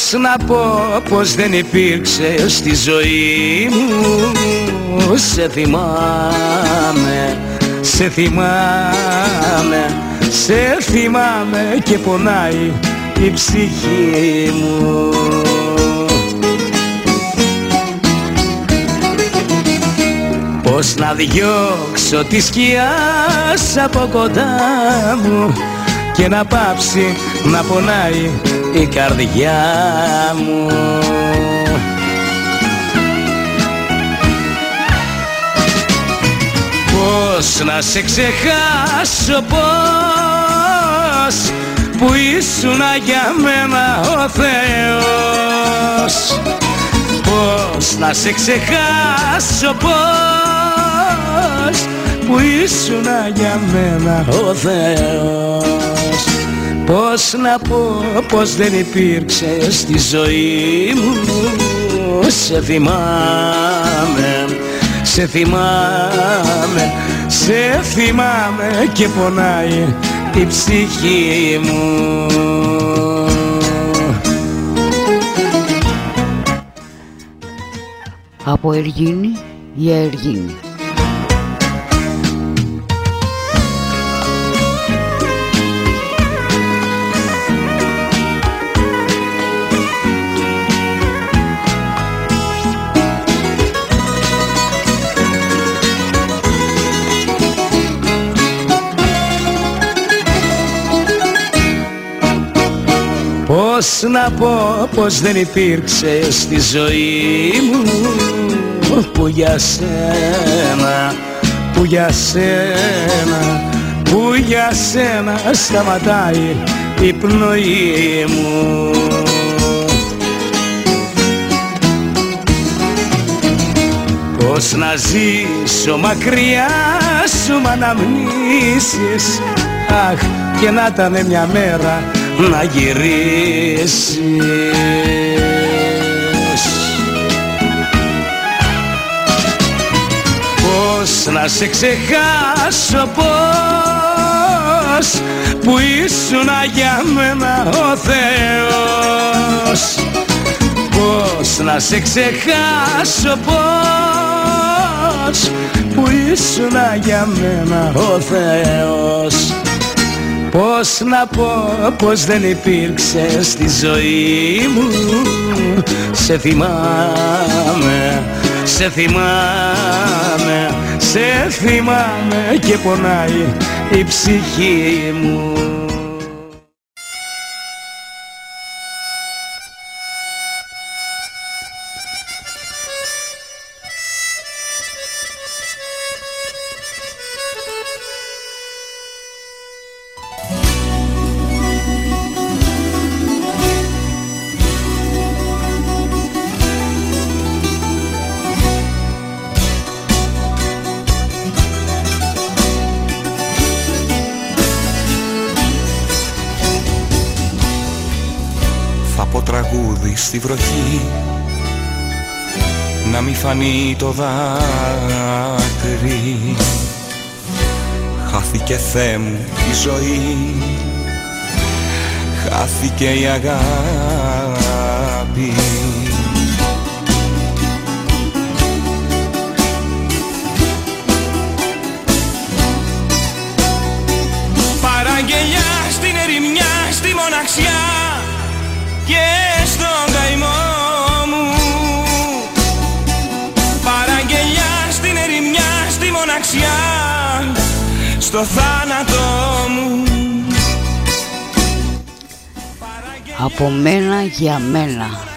Πώς να πω πως δεν υπήρξε στη ζωή μου. Σε θυμάμαι, σε θυμάμαι Σε θυμάμαι και πονάει η ψυχή μου. Πώς να διώξω τη σκιά από κοντά μου και να πάψει να πονάει η καρδιά μου. Πώς να σε ξεχάσω πώς που ήσουν για μένα ο Θεός. Πώς να σε ξεχάσω πώς που ήσουν για μένα ο Θεός Πώς να πω πως δεν υπήρξε στη ζωή μου. Σε θυμάμαι, σε θυμάμαι, σε θυμάμαι και πονάει η ψυχή μου. Από Εργίνη για Εργίνη Πώς να πω πως δεν υπήρξε στη ζωή μου που για σένα, που για σένα, που για σένα σταματάει η πνοή μου. Πώς να ζήσω μακριά σου μα να μνήσεις Αχ και να ήταν μια μέρα να γυρίσεις Πώς να σε ξεχάσω πώς που ήσουν για μένα ο Θεός. Πώς να σε ξεχάσω πώς που ήσουν για μένα ο Θεός Πώς να πω πως δεν υπήρξε στη ζωή μου. Σε θυμάμαι, σε θυμάμαι, σε θυμάμαι και πονάει η ψυχή μου στη βροχή. Να μη φανεί το δάκρυ. Χάθηκε Θεέ μου η ζωή. Χάθηκε η αγάπη. Παραγγελιά στην ερημιά, στη μοναξιά. Και στον καημό μου. Παραγγελιά στην ερημιά, στη μοναξιά στο θάνατό μου. Από μένα για μένα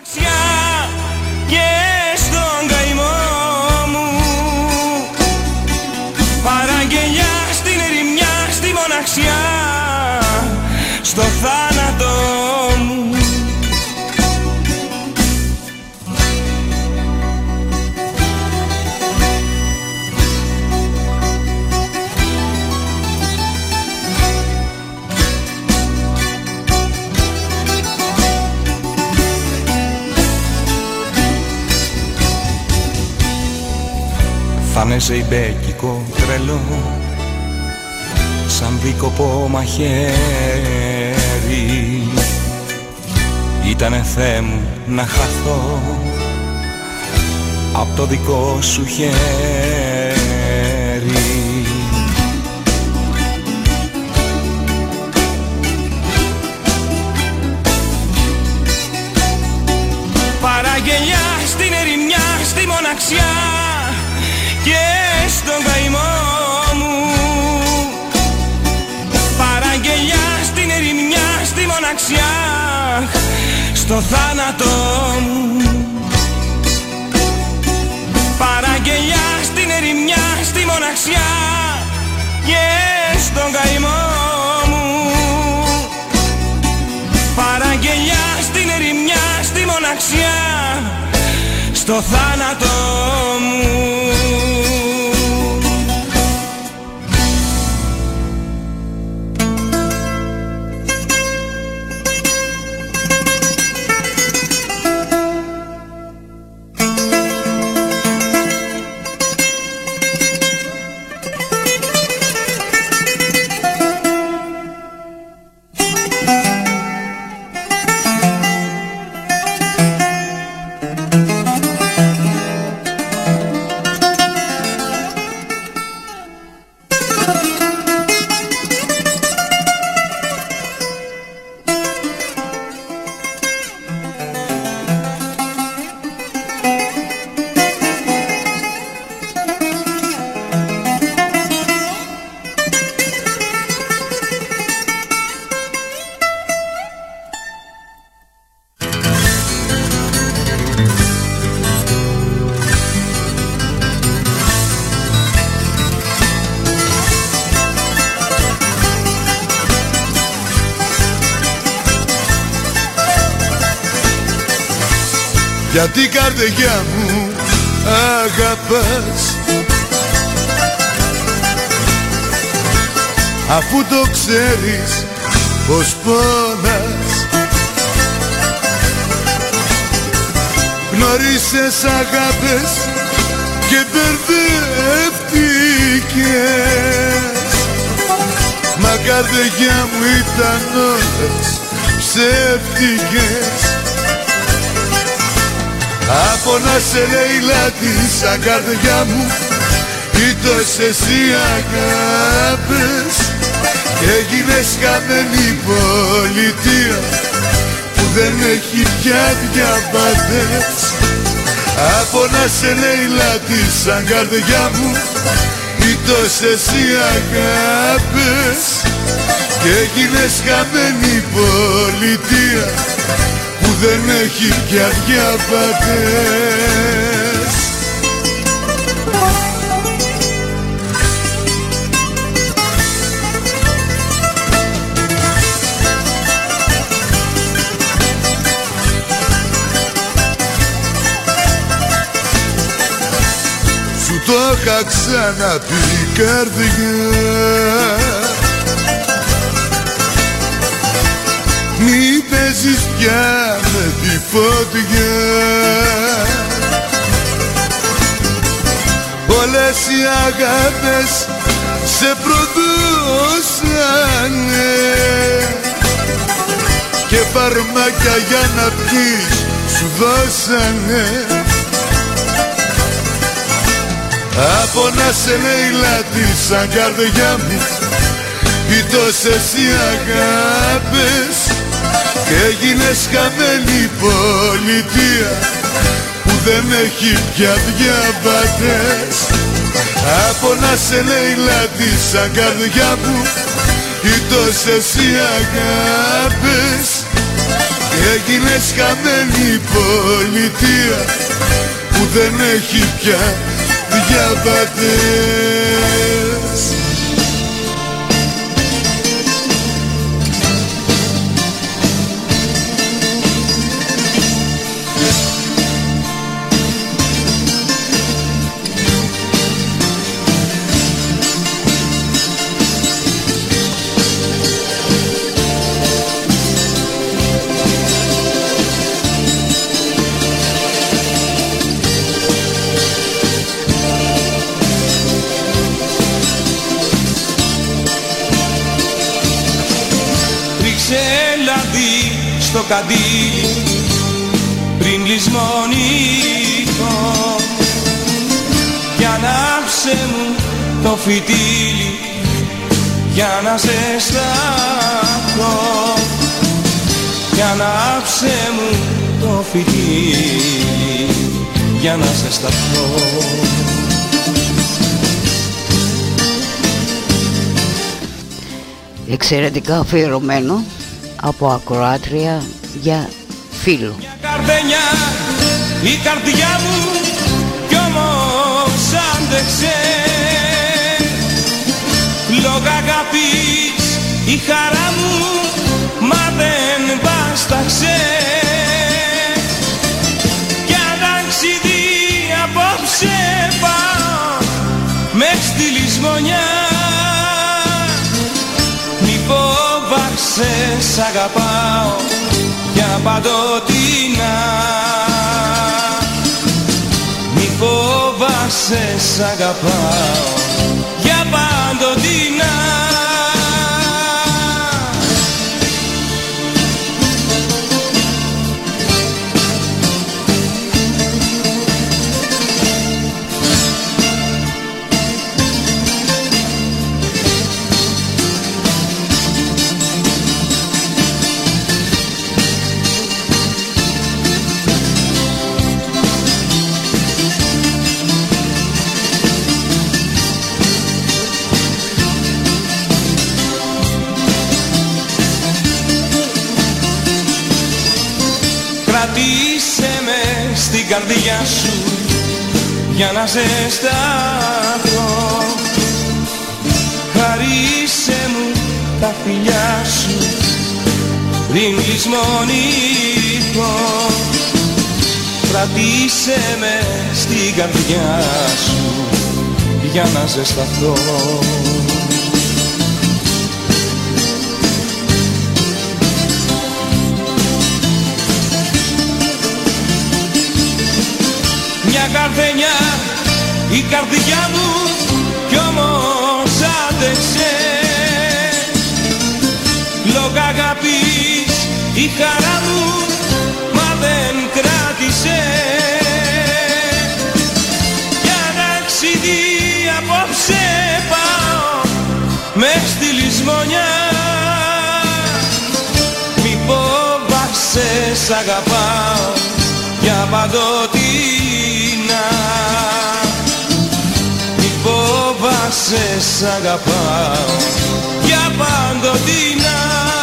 Θα είναι ζεϊμπέκικο τρελό Σαν δίκοπο μαχαίρι. Ήτανε Θεέ μου να χαθώ από το δικό σου χέρι. Παραγγελιά στην ερημιά, στη μοναξιά και στον καημό μου. Παραγγελιά στην ερημιά, στη μοναξιά στο θάνατο μου. Παραγγελιά στην ερημιά, στη μοναξιά και στον καημό μου. Παραγγελιά στην ερημιά, στη μοναξιά στο θάνατο μου καρδιά μου αγαπάς. Αφού το ξέρεις πως πόνας Γνωρίσες αγάπες και μπερδεύτηκες. Μα καρδιά μου ήταν όλες ψεύτικες από να σε λέει λάτι σαν καρδιά μου Ήτος εσύ αγάπες. Και έγινες χαμένη πολιτεία Που δεν έχει πια διαβατές Από να σε λέει λάτι σαν καρδιά μου Ήτος εσύ αγάπες. Και έγινες χαμένη πολιτεία δεν έχει πια διαβατές Σου το είχα ξαναπεί καρδιά Μη παίζεις πια με τη φωτιά. Όλες οι αγάπες σε προδώσανε. Και φαρμάκια για να πεις σου δώσανε. Από να σε λέει λάτι σαν καρδιά μου Ή τόσες οι αγάπες και έγινες χαμένη πολιτεία που δεν έχει πια διαβατές Από να σε λέει λάτι σαν καρδιά μου ή τόσες οι αγάπες. Και έγινες χαμένη πολιτεία που δεν έχει πια διαβατές καντήλι πριν λησμονηθώ κι ανάψε μου το φυτίλι για να ζεσταθώ. Κι ανάψε μου το φυτίλι για να ζεσταθώ. Εξαιρετικά αφιερωμένο από ακροάτρια για φίλο. Μια καρδενιά η καρδιά μου κι όμως άντεξε. Λόγω αγάπης η χαρά μου μα δεν βάσταξε Κι αν ταξιδί απόψε πάω μες στη λησμονιά. Μη φοβάσαι σ' αγαπάω. για παντοτινά Μη φοβάσαι σ' αγαπάω. Για παντοτινά καρδιά σου για να ζεσταθώ Χαρίσε μου τα φιλιά σου πριν λησμονηθώ Κρατήσε με στην καρδιά σου για να ζεσταθώ καρδενιά. Η καρδιά μου κι όμως άντεξε. Λόγω αγάπης η χαρά μου μα δεν κράτησε. Για ταξίδι απόψε πάω μες στη λησμονιά. Μη φοβάσαι σ' αγαπάω. Για παντοτινά Μη φοβάσαι σ' αγαπάω. Για παντοτινά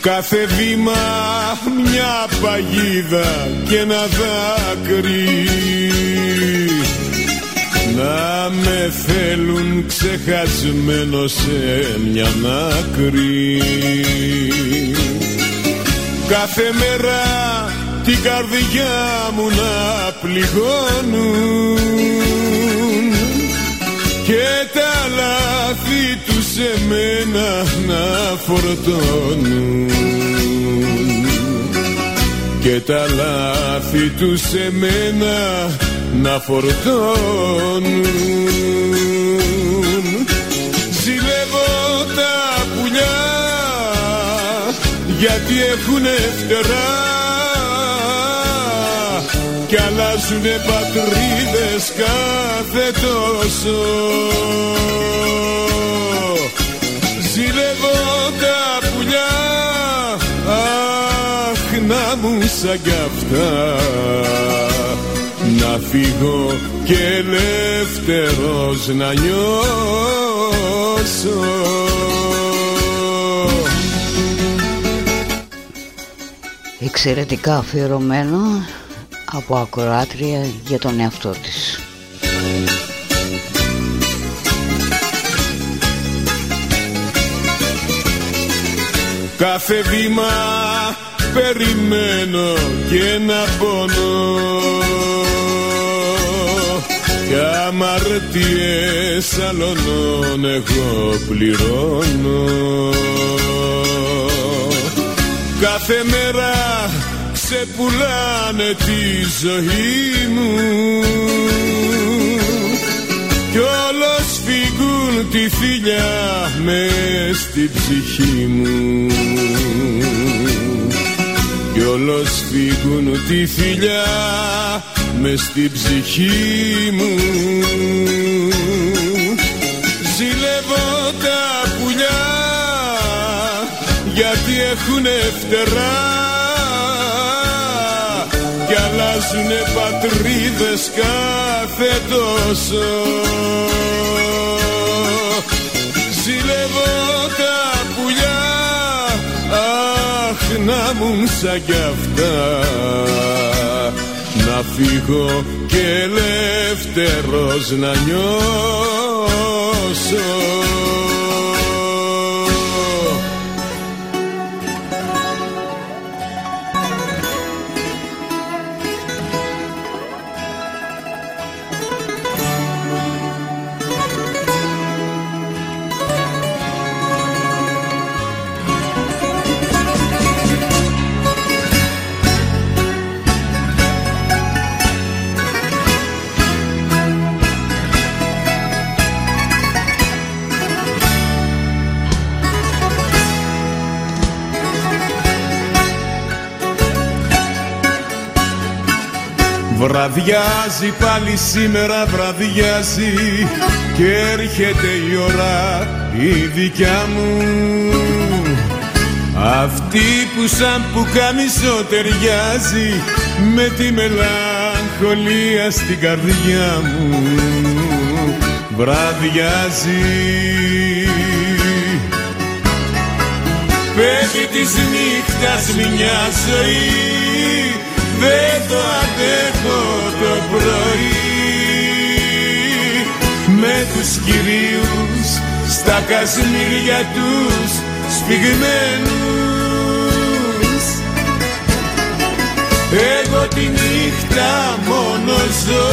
Κάθε βήμα μια παγίδα και ένα δάκρυ. Να με θέλουν ξεχασμένο σε μια άκρη. Κάθε μέρα την καρδιά μου να πληγώνουν. Και τα λάθη του σε μένα να φορτώνουν. Και τα λάθη τους σε μένα να φορτώνουν. Ζηλεύω τα πουλιά γιατί έχουνε φτερά κι αλλάζουνε πατρίδες κάθε τόσο. Ζηλεύω τα πουλιά αχ να μου σαν κι αυτά. Να φύγω και ελεύθερος να νιώσω. Εξαιρετικά αφιερωμένο από ακροάτρια για τον εαυτό της. Κάθε βήμα περιμένω και να πονώ Κι αμαρτιές αλωνών εγώ πληρώνω κάθε μέρα ξεπουλάνε τη ζωή μου. Κι όλος φύγουν τη θηλιά μες στην ψυχή μου. Κι όλος φύγουν τη θηλιά μες στην ψυχή μου. Ζηλεύω τα πουλιά γιατί έχουνε φτερά κι αλλάζουνε πατρίδες κάθε τόσο Ζηλεύω τα πουλιά αχ να μου σαν κι αυτά. Να φύγω και ελεύθερος να νιώσω Βραδιάζει πάλι σήμερα βραδιάζει και έρχεται η ώρα η δικιά μου. Αυτή που σαν που καμισό ταιριάζει με τη μελαγχολία στην καρδιά μου. Βραδιάζει. Πέφτει της νύχτας μια ζωή δεν το αντέχω το πρωί. Με τους κυρίους στα κασμίρια τους σφιγμένους. Εγώ τη νύχτα μόνο ζω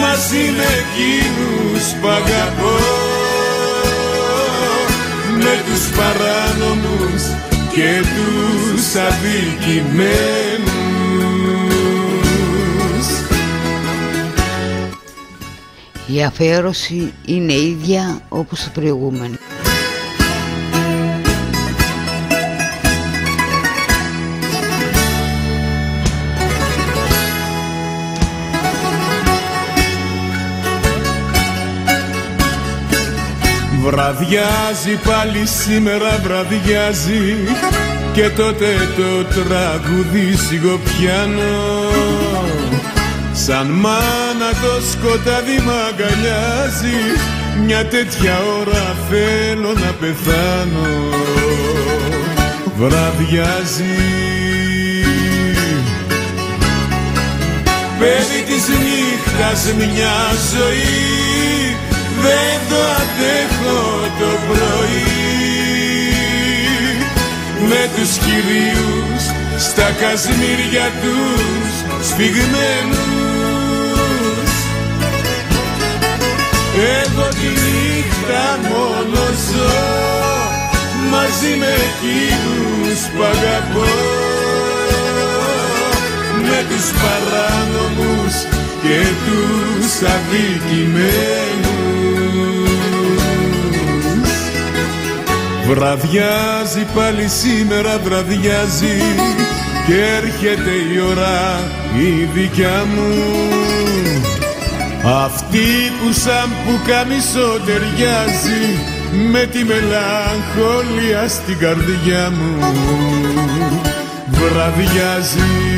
μαζί με εκείνους που αγαπώ. Με τους παράνομους και τους αδικημένους Η αφιέρωση είναι ίδια όπως η προηγούμενη. Βραδιάζει πάλι σήμερα βραδιάζει και τότε το τραγουδί σιγοπιάνω Σαν μάνα το σκοτάδι μ' αγκαλιάζει. Μια τέτοια ώρα θέλω να πεθάνω. Βραδιάζει. Παιδί της νύχτας μια ζωή Δεν το αντέχω το πρωί. Με τους κυρίους στα κασμίρια τους σφιγμένους Εγώ τη νύχτα μόνο ζω μαζί με εκείνους που αγαπώ. Με τους παράνομους και τους αδικημένους. Βραδιάζει πάλι σήμερα βραδιάζει και έρχεται η ώρα η δικιά μου αυτή που σαν που καμισό ταιριάζει με τη μελαγχολία στην καρδιά μου. Βραδιάζει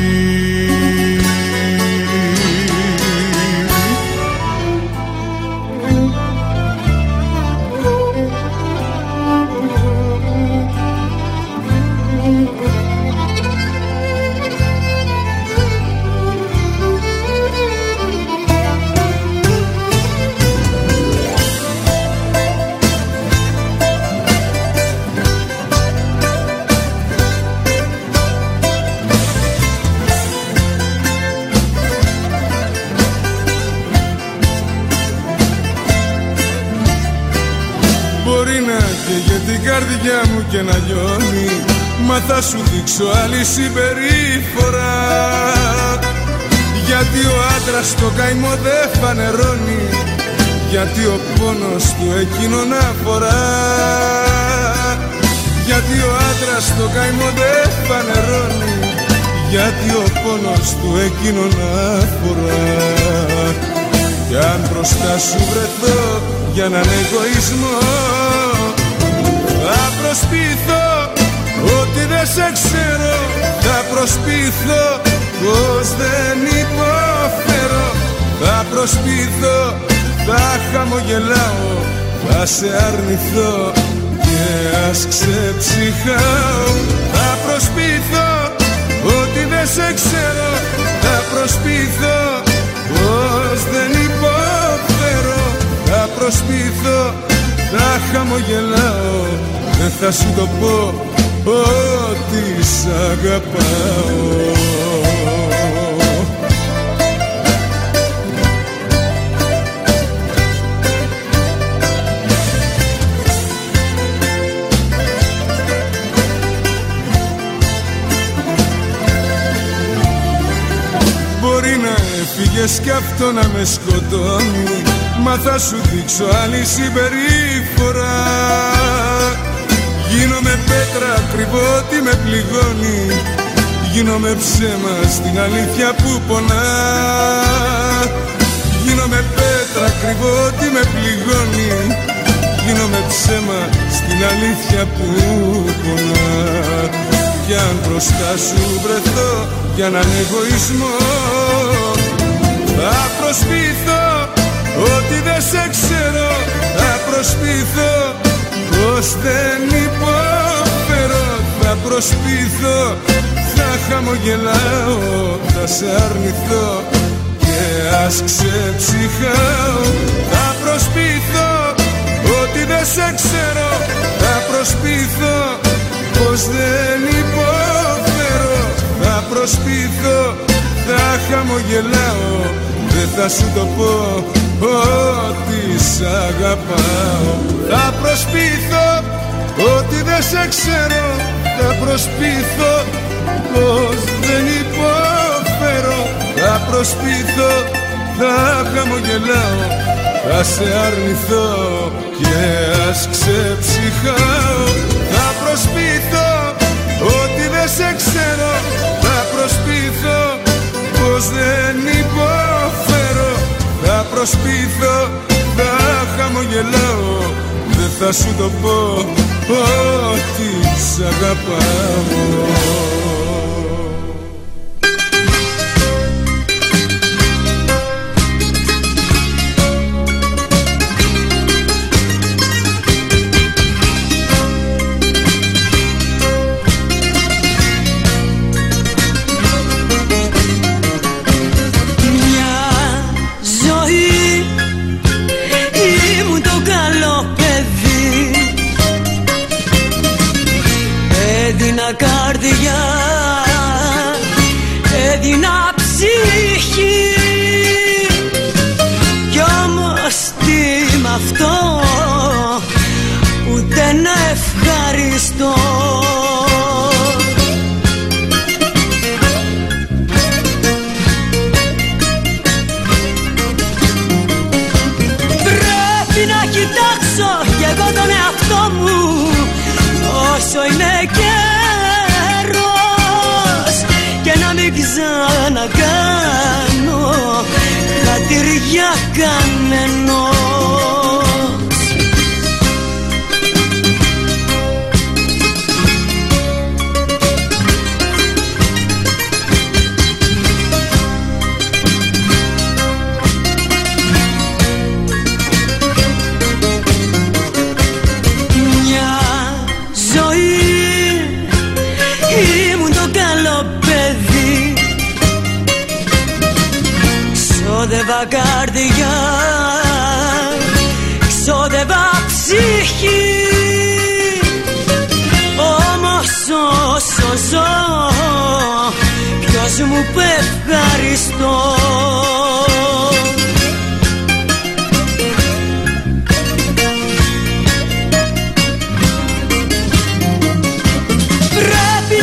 και να λιώνει Μα θα σου δείξω άλλη συμπεριφορά. Γιατί ο άντρας το καημό δεν φανερώνει Γιατί ο πόνος του εκείνον αφορά Γιατί ο άντρας το καημό δεν φανερώνει Γιατί ο πόνος του εκείνον αφορά Κι αν μπροστά σου βρεθώ για έναν εγωισμός Θα προσπίθω ότι δεν σε ξέρω. Θα προσπίθω πως δεν υποφέρω. Θα προσπίθω, θα χαμογελάω Θα σε αρνηθώ και ας ξεψυχάω. Θα προσπίθω ότι δεν σε ξέρω. Θα προσπίθω πως δεν υποφέρω. Θα προσπίθω, θα χαμογελάω Δεν θα σου το πω ότι σ' αγαπάω. Μπορεί να έφυγες κι αυτό να με σκοτώνει Μα θα σου δείξω άλλη συμπεριφορά Γίνομαι πέτρα ακριβώ τι με πληγώνει. Γίνομαι ψέμα στην αλήθεια που πονά. Γίνομαι πέτρα ακριβώ τι με πληγώνει. Γίνομαι ψέμα στην αλήθεια που πονά. Κι αν μπροστά σου βρεθώ για έναν εγωισμό Θα προσπίθω ότι δεν σε ξέρω. Θα προσπίθω πως δεν υποφέρω Θα προσπίθω, θα χαμογελάω Θα σε αρνηθώ και ας ξεψυχάω. Θα προσπίθω ότι δεν σε ξέρω Θα προσπίθω πως δεν υποφέρω. Θα προσπίθω, θα χαμογελάω Δεν θα σου το πω ότι σ' αγαπάω Θα προσπίθω ότι δεν σε ξέρω Θα προσπίθω πως δεν υποφέρω Θα προσπίθω, θα χαμογελάω Θα σε αρνηθώ και ας ξεψυχάω. Θα προσπίθω ότι δεν σε ξέρω Θα προσπίθω πως δεν υποφέρω θα προσπίθω, θα χαμογελάω. Δεν θα σου το πω ότι σ' αγαπάω gun Ας μου Πρέπει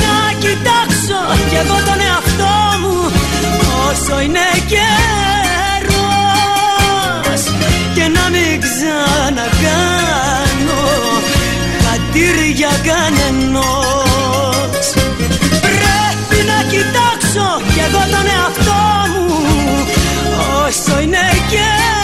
να κοιτάξω κι εγώ τον εαυτό μου Όσο είναι καιρός. Και να μην ξανακάνω Χατήρι για κανενός. Κοιτάξω κι εγώ τον εαυτό μου. Όσο είναι καιρός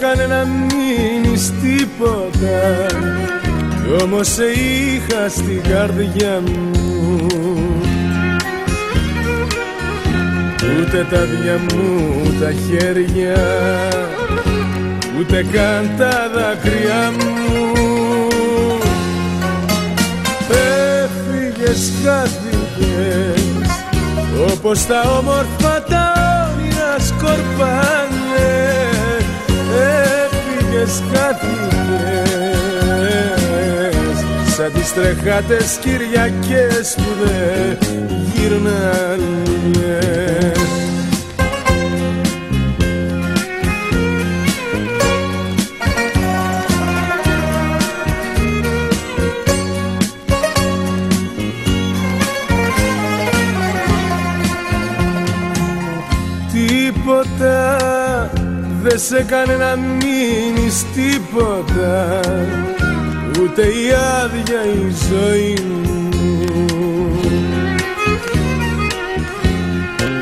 έκανε να μείνεις τίποτα. Κι όμως σε είχα στην καρδιά μου. Ούτε τα δυο μου τα χέρια Ούτε καν τα δάκρυα μου. Έφυγες, χάθηκες Όπως τα όμορφα τα όνειρα σκορπάνε μαύρες χάθηκες σαν τις τρεχάτες Κυριακές που δεν γυρνάνε. Τίποτα δεν σε κανένα τίποτα. Ούτε η άδεια η ζωή μου.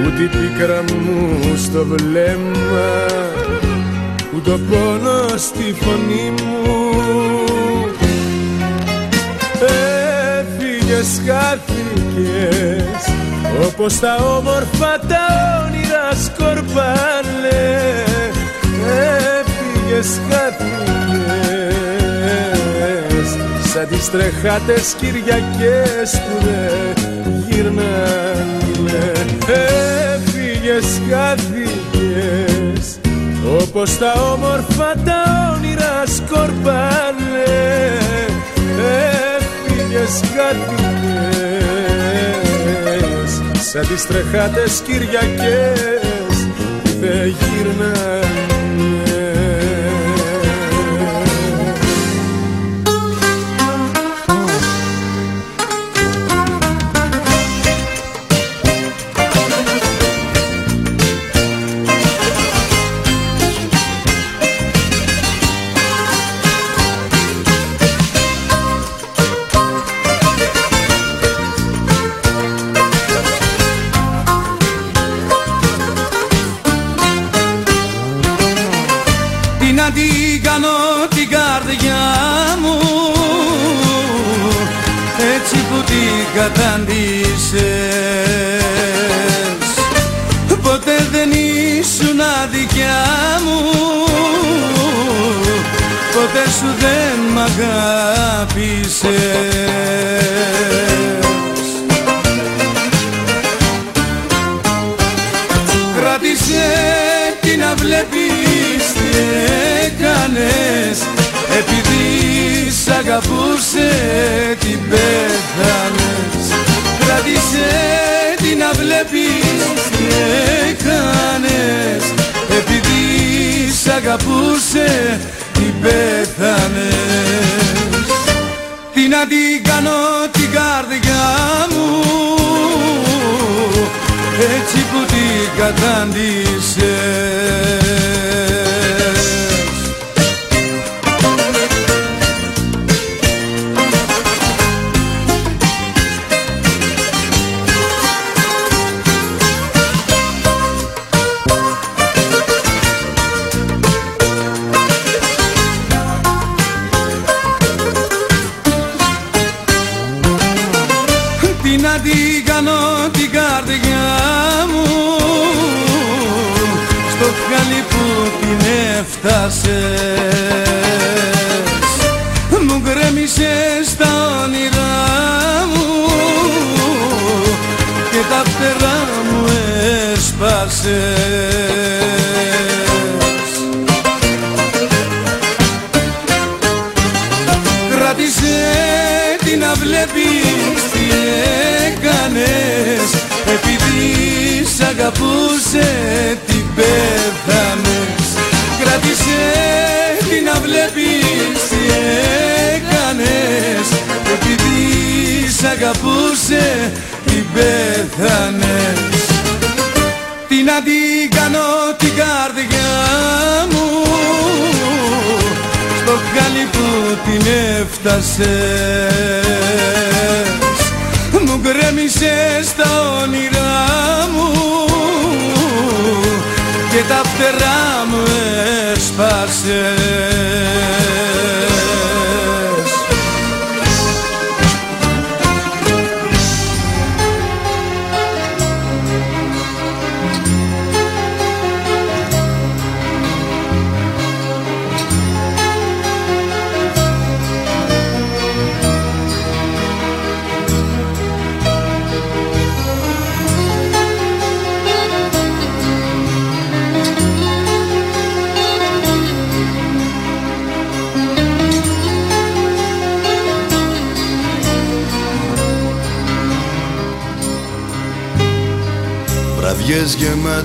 Ούτε η πίκρα μου στο βλέμμα. Ούτε ο πόνος στη φωνή μου. Έφυγες, χάθηκες Όπως τα όμορφα τα όνειρα σκορπάνε Έφυγες, χάθηκες Σαν τις τρεχάτες Κυριακές που δεν γυρνάνε. Έφυγες, χάθηκες Όπως τα όμορφα τα όνειρα σκορπάνε. Έφυγες, χάθηκες Σαν τις τρεχάτες Κυριακές που δεν γυρνάνε σ' αγαπούσε την πέθανες. Κράτησε τι να βλέπεις τι έκανες. Επειδή σ' αγαπούσε την πέθανες. Τι να την κάνω την καρδιά μου έτσι που την κατάντησες έφτασες. Μου γκρέμισες τα όνειρά μου Και τα φτερά μου έσπασες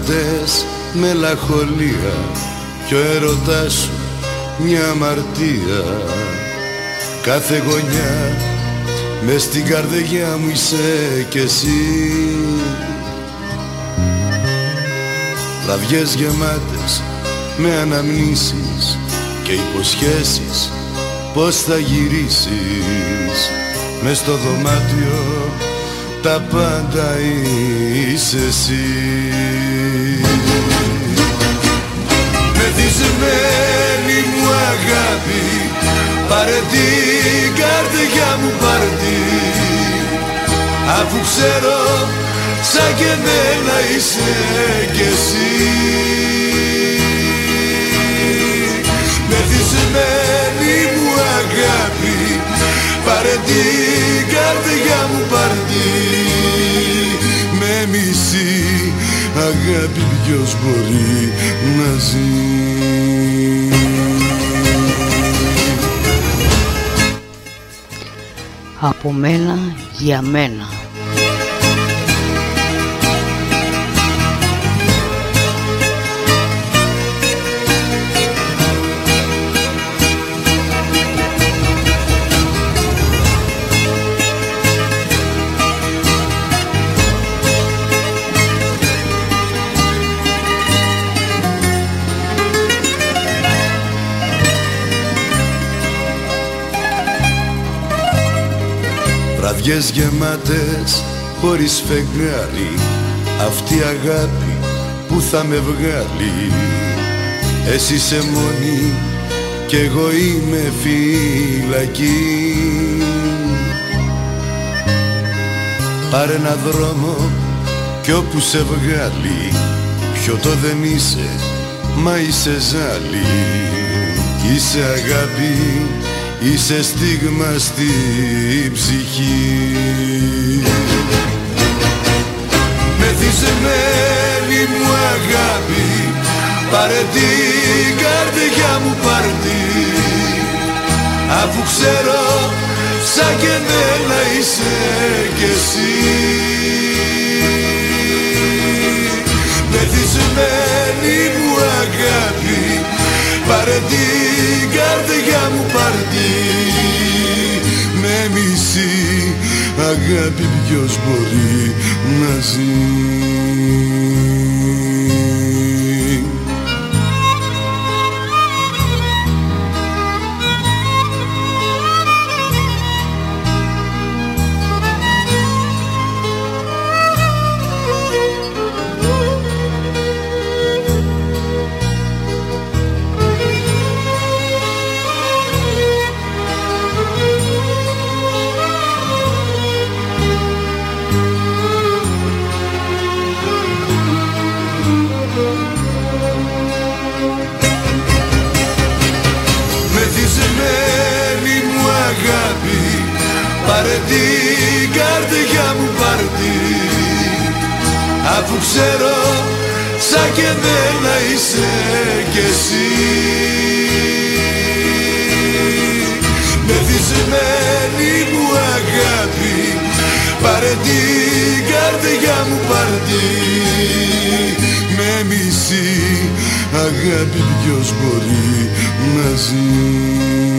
γεμάτες μελαγχολία Κι ο έρωτάς σου μια αμαρτία. Κάθε γωνιά μες στην καρδιά μου είσαι κι εσύ. Βραδιές γεμάτες με αναμνήσεις και υποσχέσεις πως θα γυρίσεις. Μες στο δωμάτιο τα πάντα είσαι εσύ Μεθυσμένη μου αγάπη πάρε την καρδιά μου πάρτι αφού ξέρω σαν και εμένα είσαι κι εσύ. Μεθυσμένη μου αγάπη πάρε την καρδιά μου πάρτι με μισή αγάπη ποιος μπορεί να ζει. Από μένα για μένα Βραδιές γεμάτες χωρίς φεγγάρι Αυτή η αγάπη που θα με βγάλει. Εσύ είσαι μόνη κι εγώ είμαι φυλακή. Πάρε ένα δρόμο κι όπου σε βγάλει. Πιωτό δεν είσαι, μα είσαι ζάλι. Είσαι αγάπη Είσαι στίγμα στη ψυχή. Μεθυσμένη μου αγάπη Πάρε την καρδιά μου πάρτι. Αφού ξέρω σαν και εμένα είσαι κι εσύ. Μεθυσμένη μου αγάπη Πάρε την καρδιά μου πάρτι Με μισή αγάπη ποιος μπορεί να ζει; Αφού ξέρω σαν και εμένα είσαι κι εσύ. Μεθυσμένη μου αγάπη Πάρε την καρδιά μου πάρτι Με μισή αγάπη ποιος μπορεί να ζει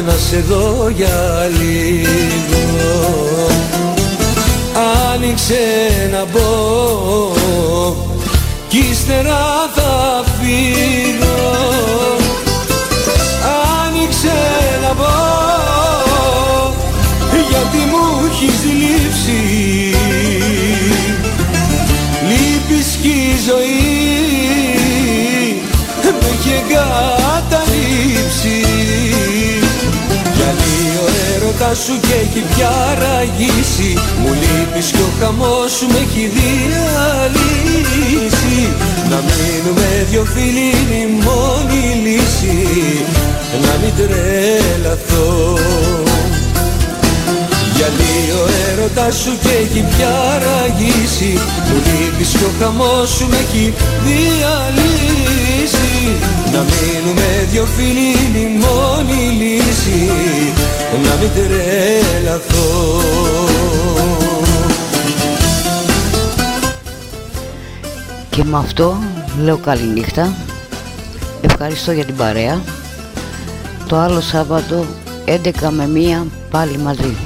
να σε δω για λίγο. Άνοιξε να μπω κι ύστερα σου και έχει πια ραγίσει Μου λείπεις και ο χαμός σου με έχει διαλύσει. Να μείνουμε δυο φίλοι είναι η μόνη λύση. Να μην τρελαθώ. Για λίγο έρωτα σου και έχει πια ραγίσει Μου λείπεις και ο χαμός σου με έχει διαλύσει Να μείνουμε δυο φίλοι είναι η μόνη λύση. Να μην τρελαθώ. Και με αυτό λέω καληνύχτα. Ευχαριστώ για την παρέα. Το άλλο Σάββατο 11 με 1 πάλι μαζί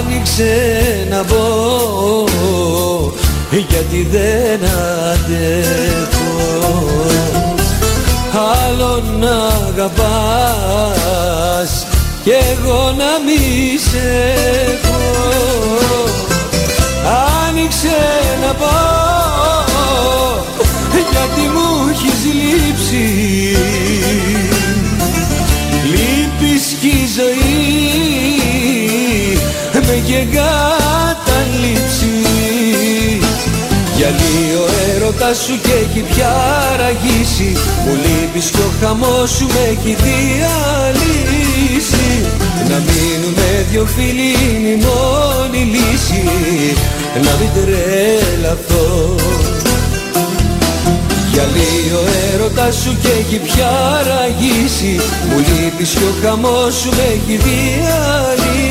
Άνοιξε να μπω γιατί δεν αντέχω. Άλλο να αγαπάς κι εγώ να μη σε έχω. Άνοιξε να πω γιατί μου έχεις λείψει. Λείπεις κι η ζωή με εγκαταλείψει Για λίγο έρωτα σου και έχει πια ραγίσει Μου λείπεις και ο χαμός σου με έχει διαλύσει. Να μείνουμε δυο φίλοι είναι η μόνη λύση. Να μην τρελαθώ. Για λίγο έρωτα σου και έχει πια ραγίσει Μου λείπεις και ο χαμός σου με έχει διαλύσει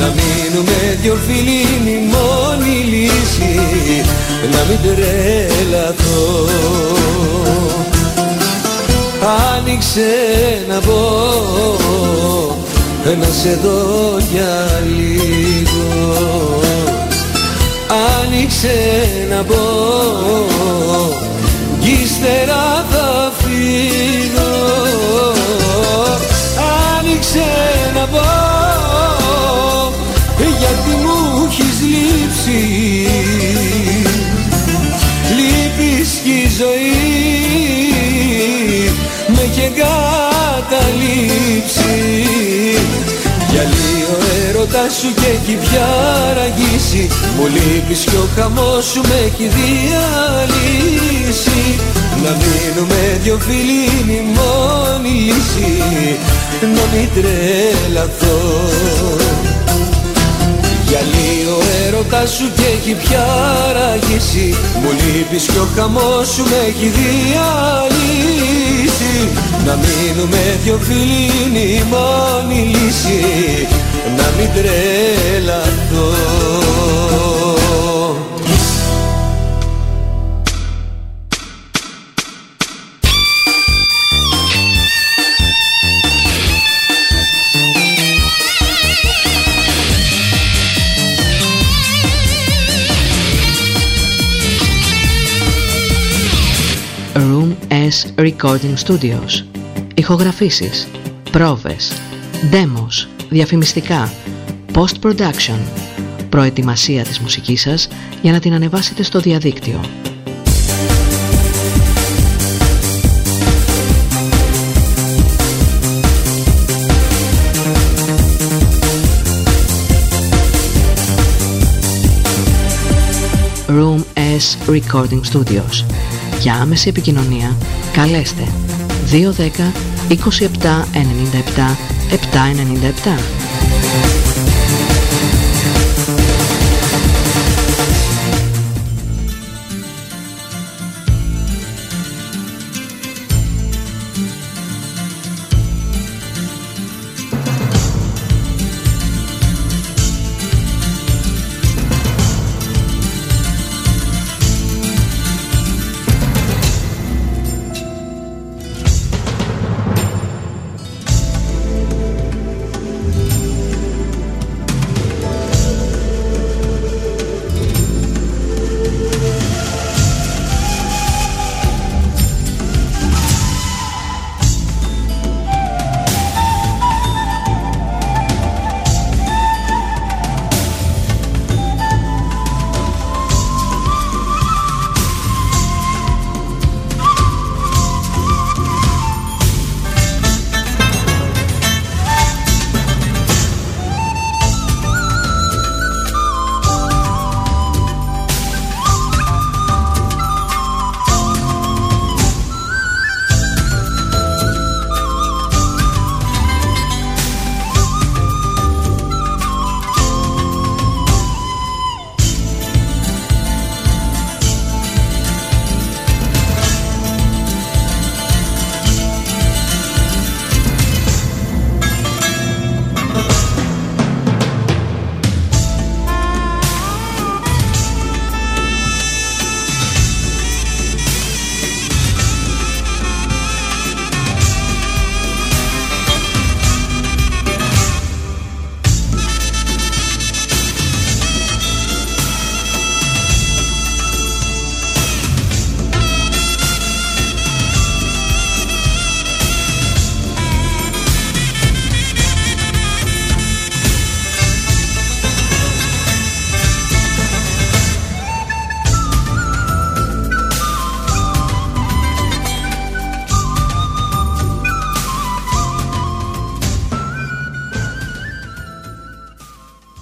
Να μείνουμε δυο φίλοι είναι η μόνη λύση Να μην τρελαθώ. Άνοιξε να μπω να σε δω για λίγο. Άνοιξε να μπω κι ύστερα θα λίγο έρωτα σου και έχει πια ραγίσει Μου λείπεις κι ο χαμός σου με έχει διαλύσει. Να μείνουμε δυο φίλοι είναι η μόνη λύση. Να μην τρελαθώ. Για λίγο έρωτα σου και έχει πια ραγίσει Μου λείπεις κι ο χαμός σου με έχει διαλύσει. Να μείνουμε δυο φίλοι είναι η μόνη λύση Να μην τρελαθώ Room S Recording Studios. Ηχογραφήσεις, πρόβες, demos, διαφημιστικά, post-production, προετοιμασία της μουσικής σας για να την ανεβάσετε στο διαδίκτυο. Room S Recording Studios. Για άμεση επικοινωνία καλέστε 210 27 97 Eptainen in Eptainen.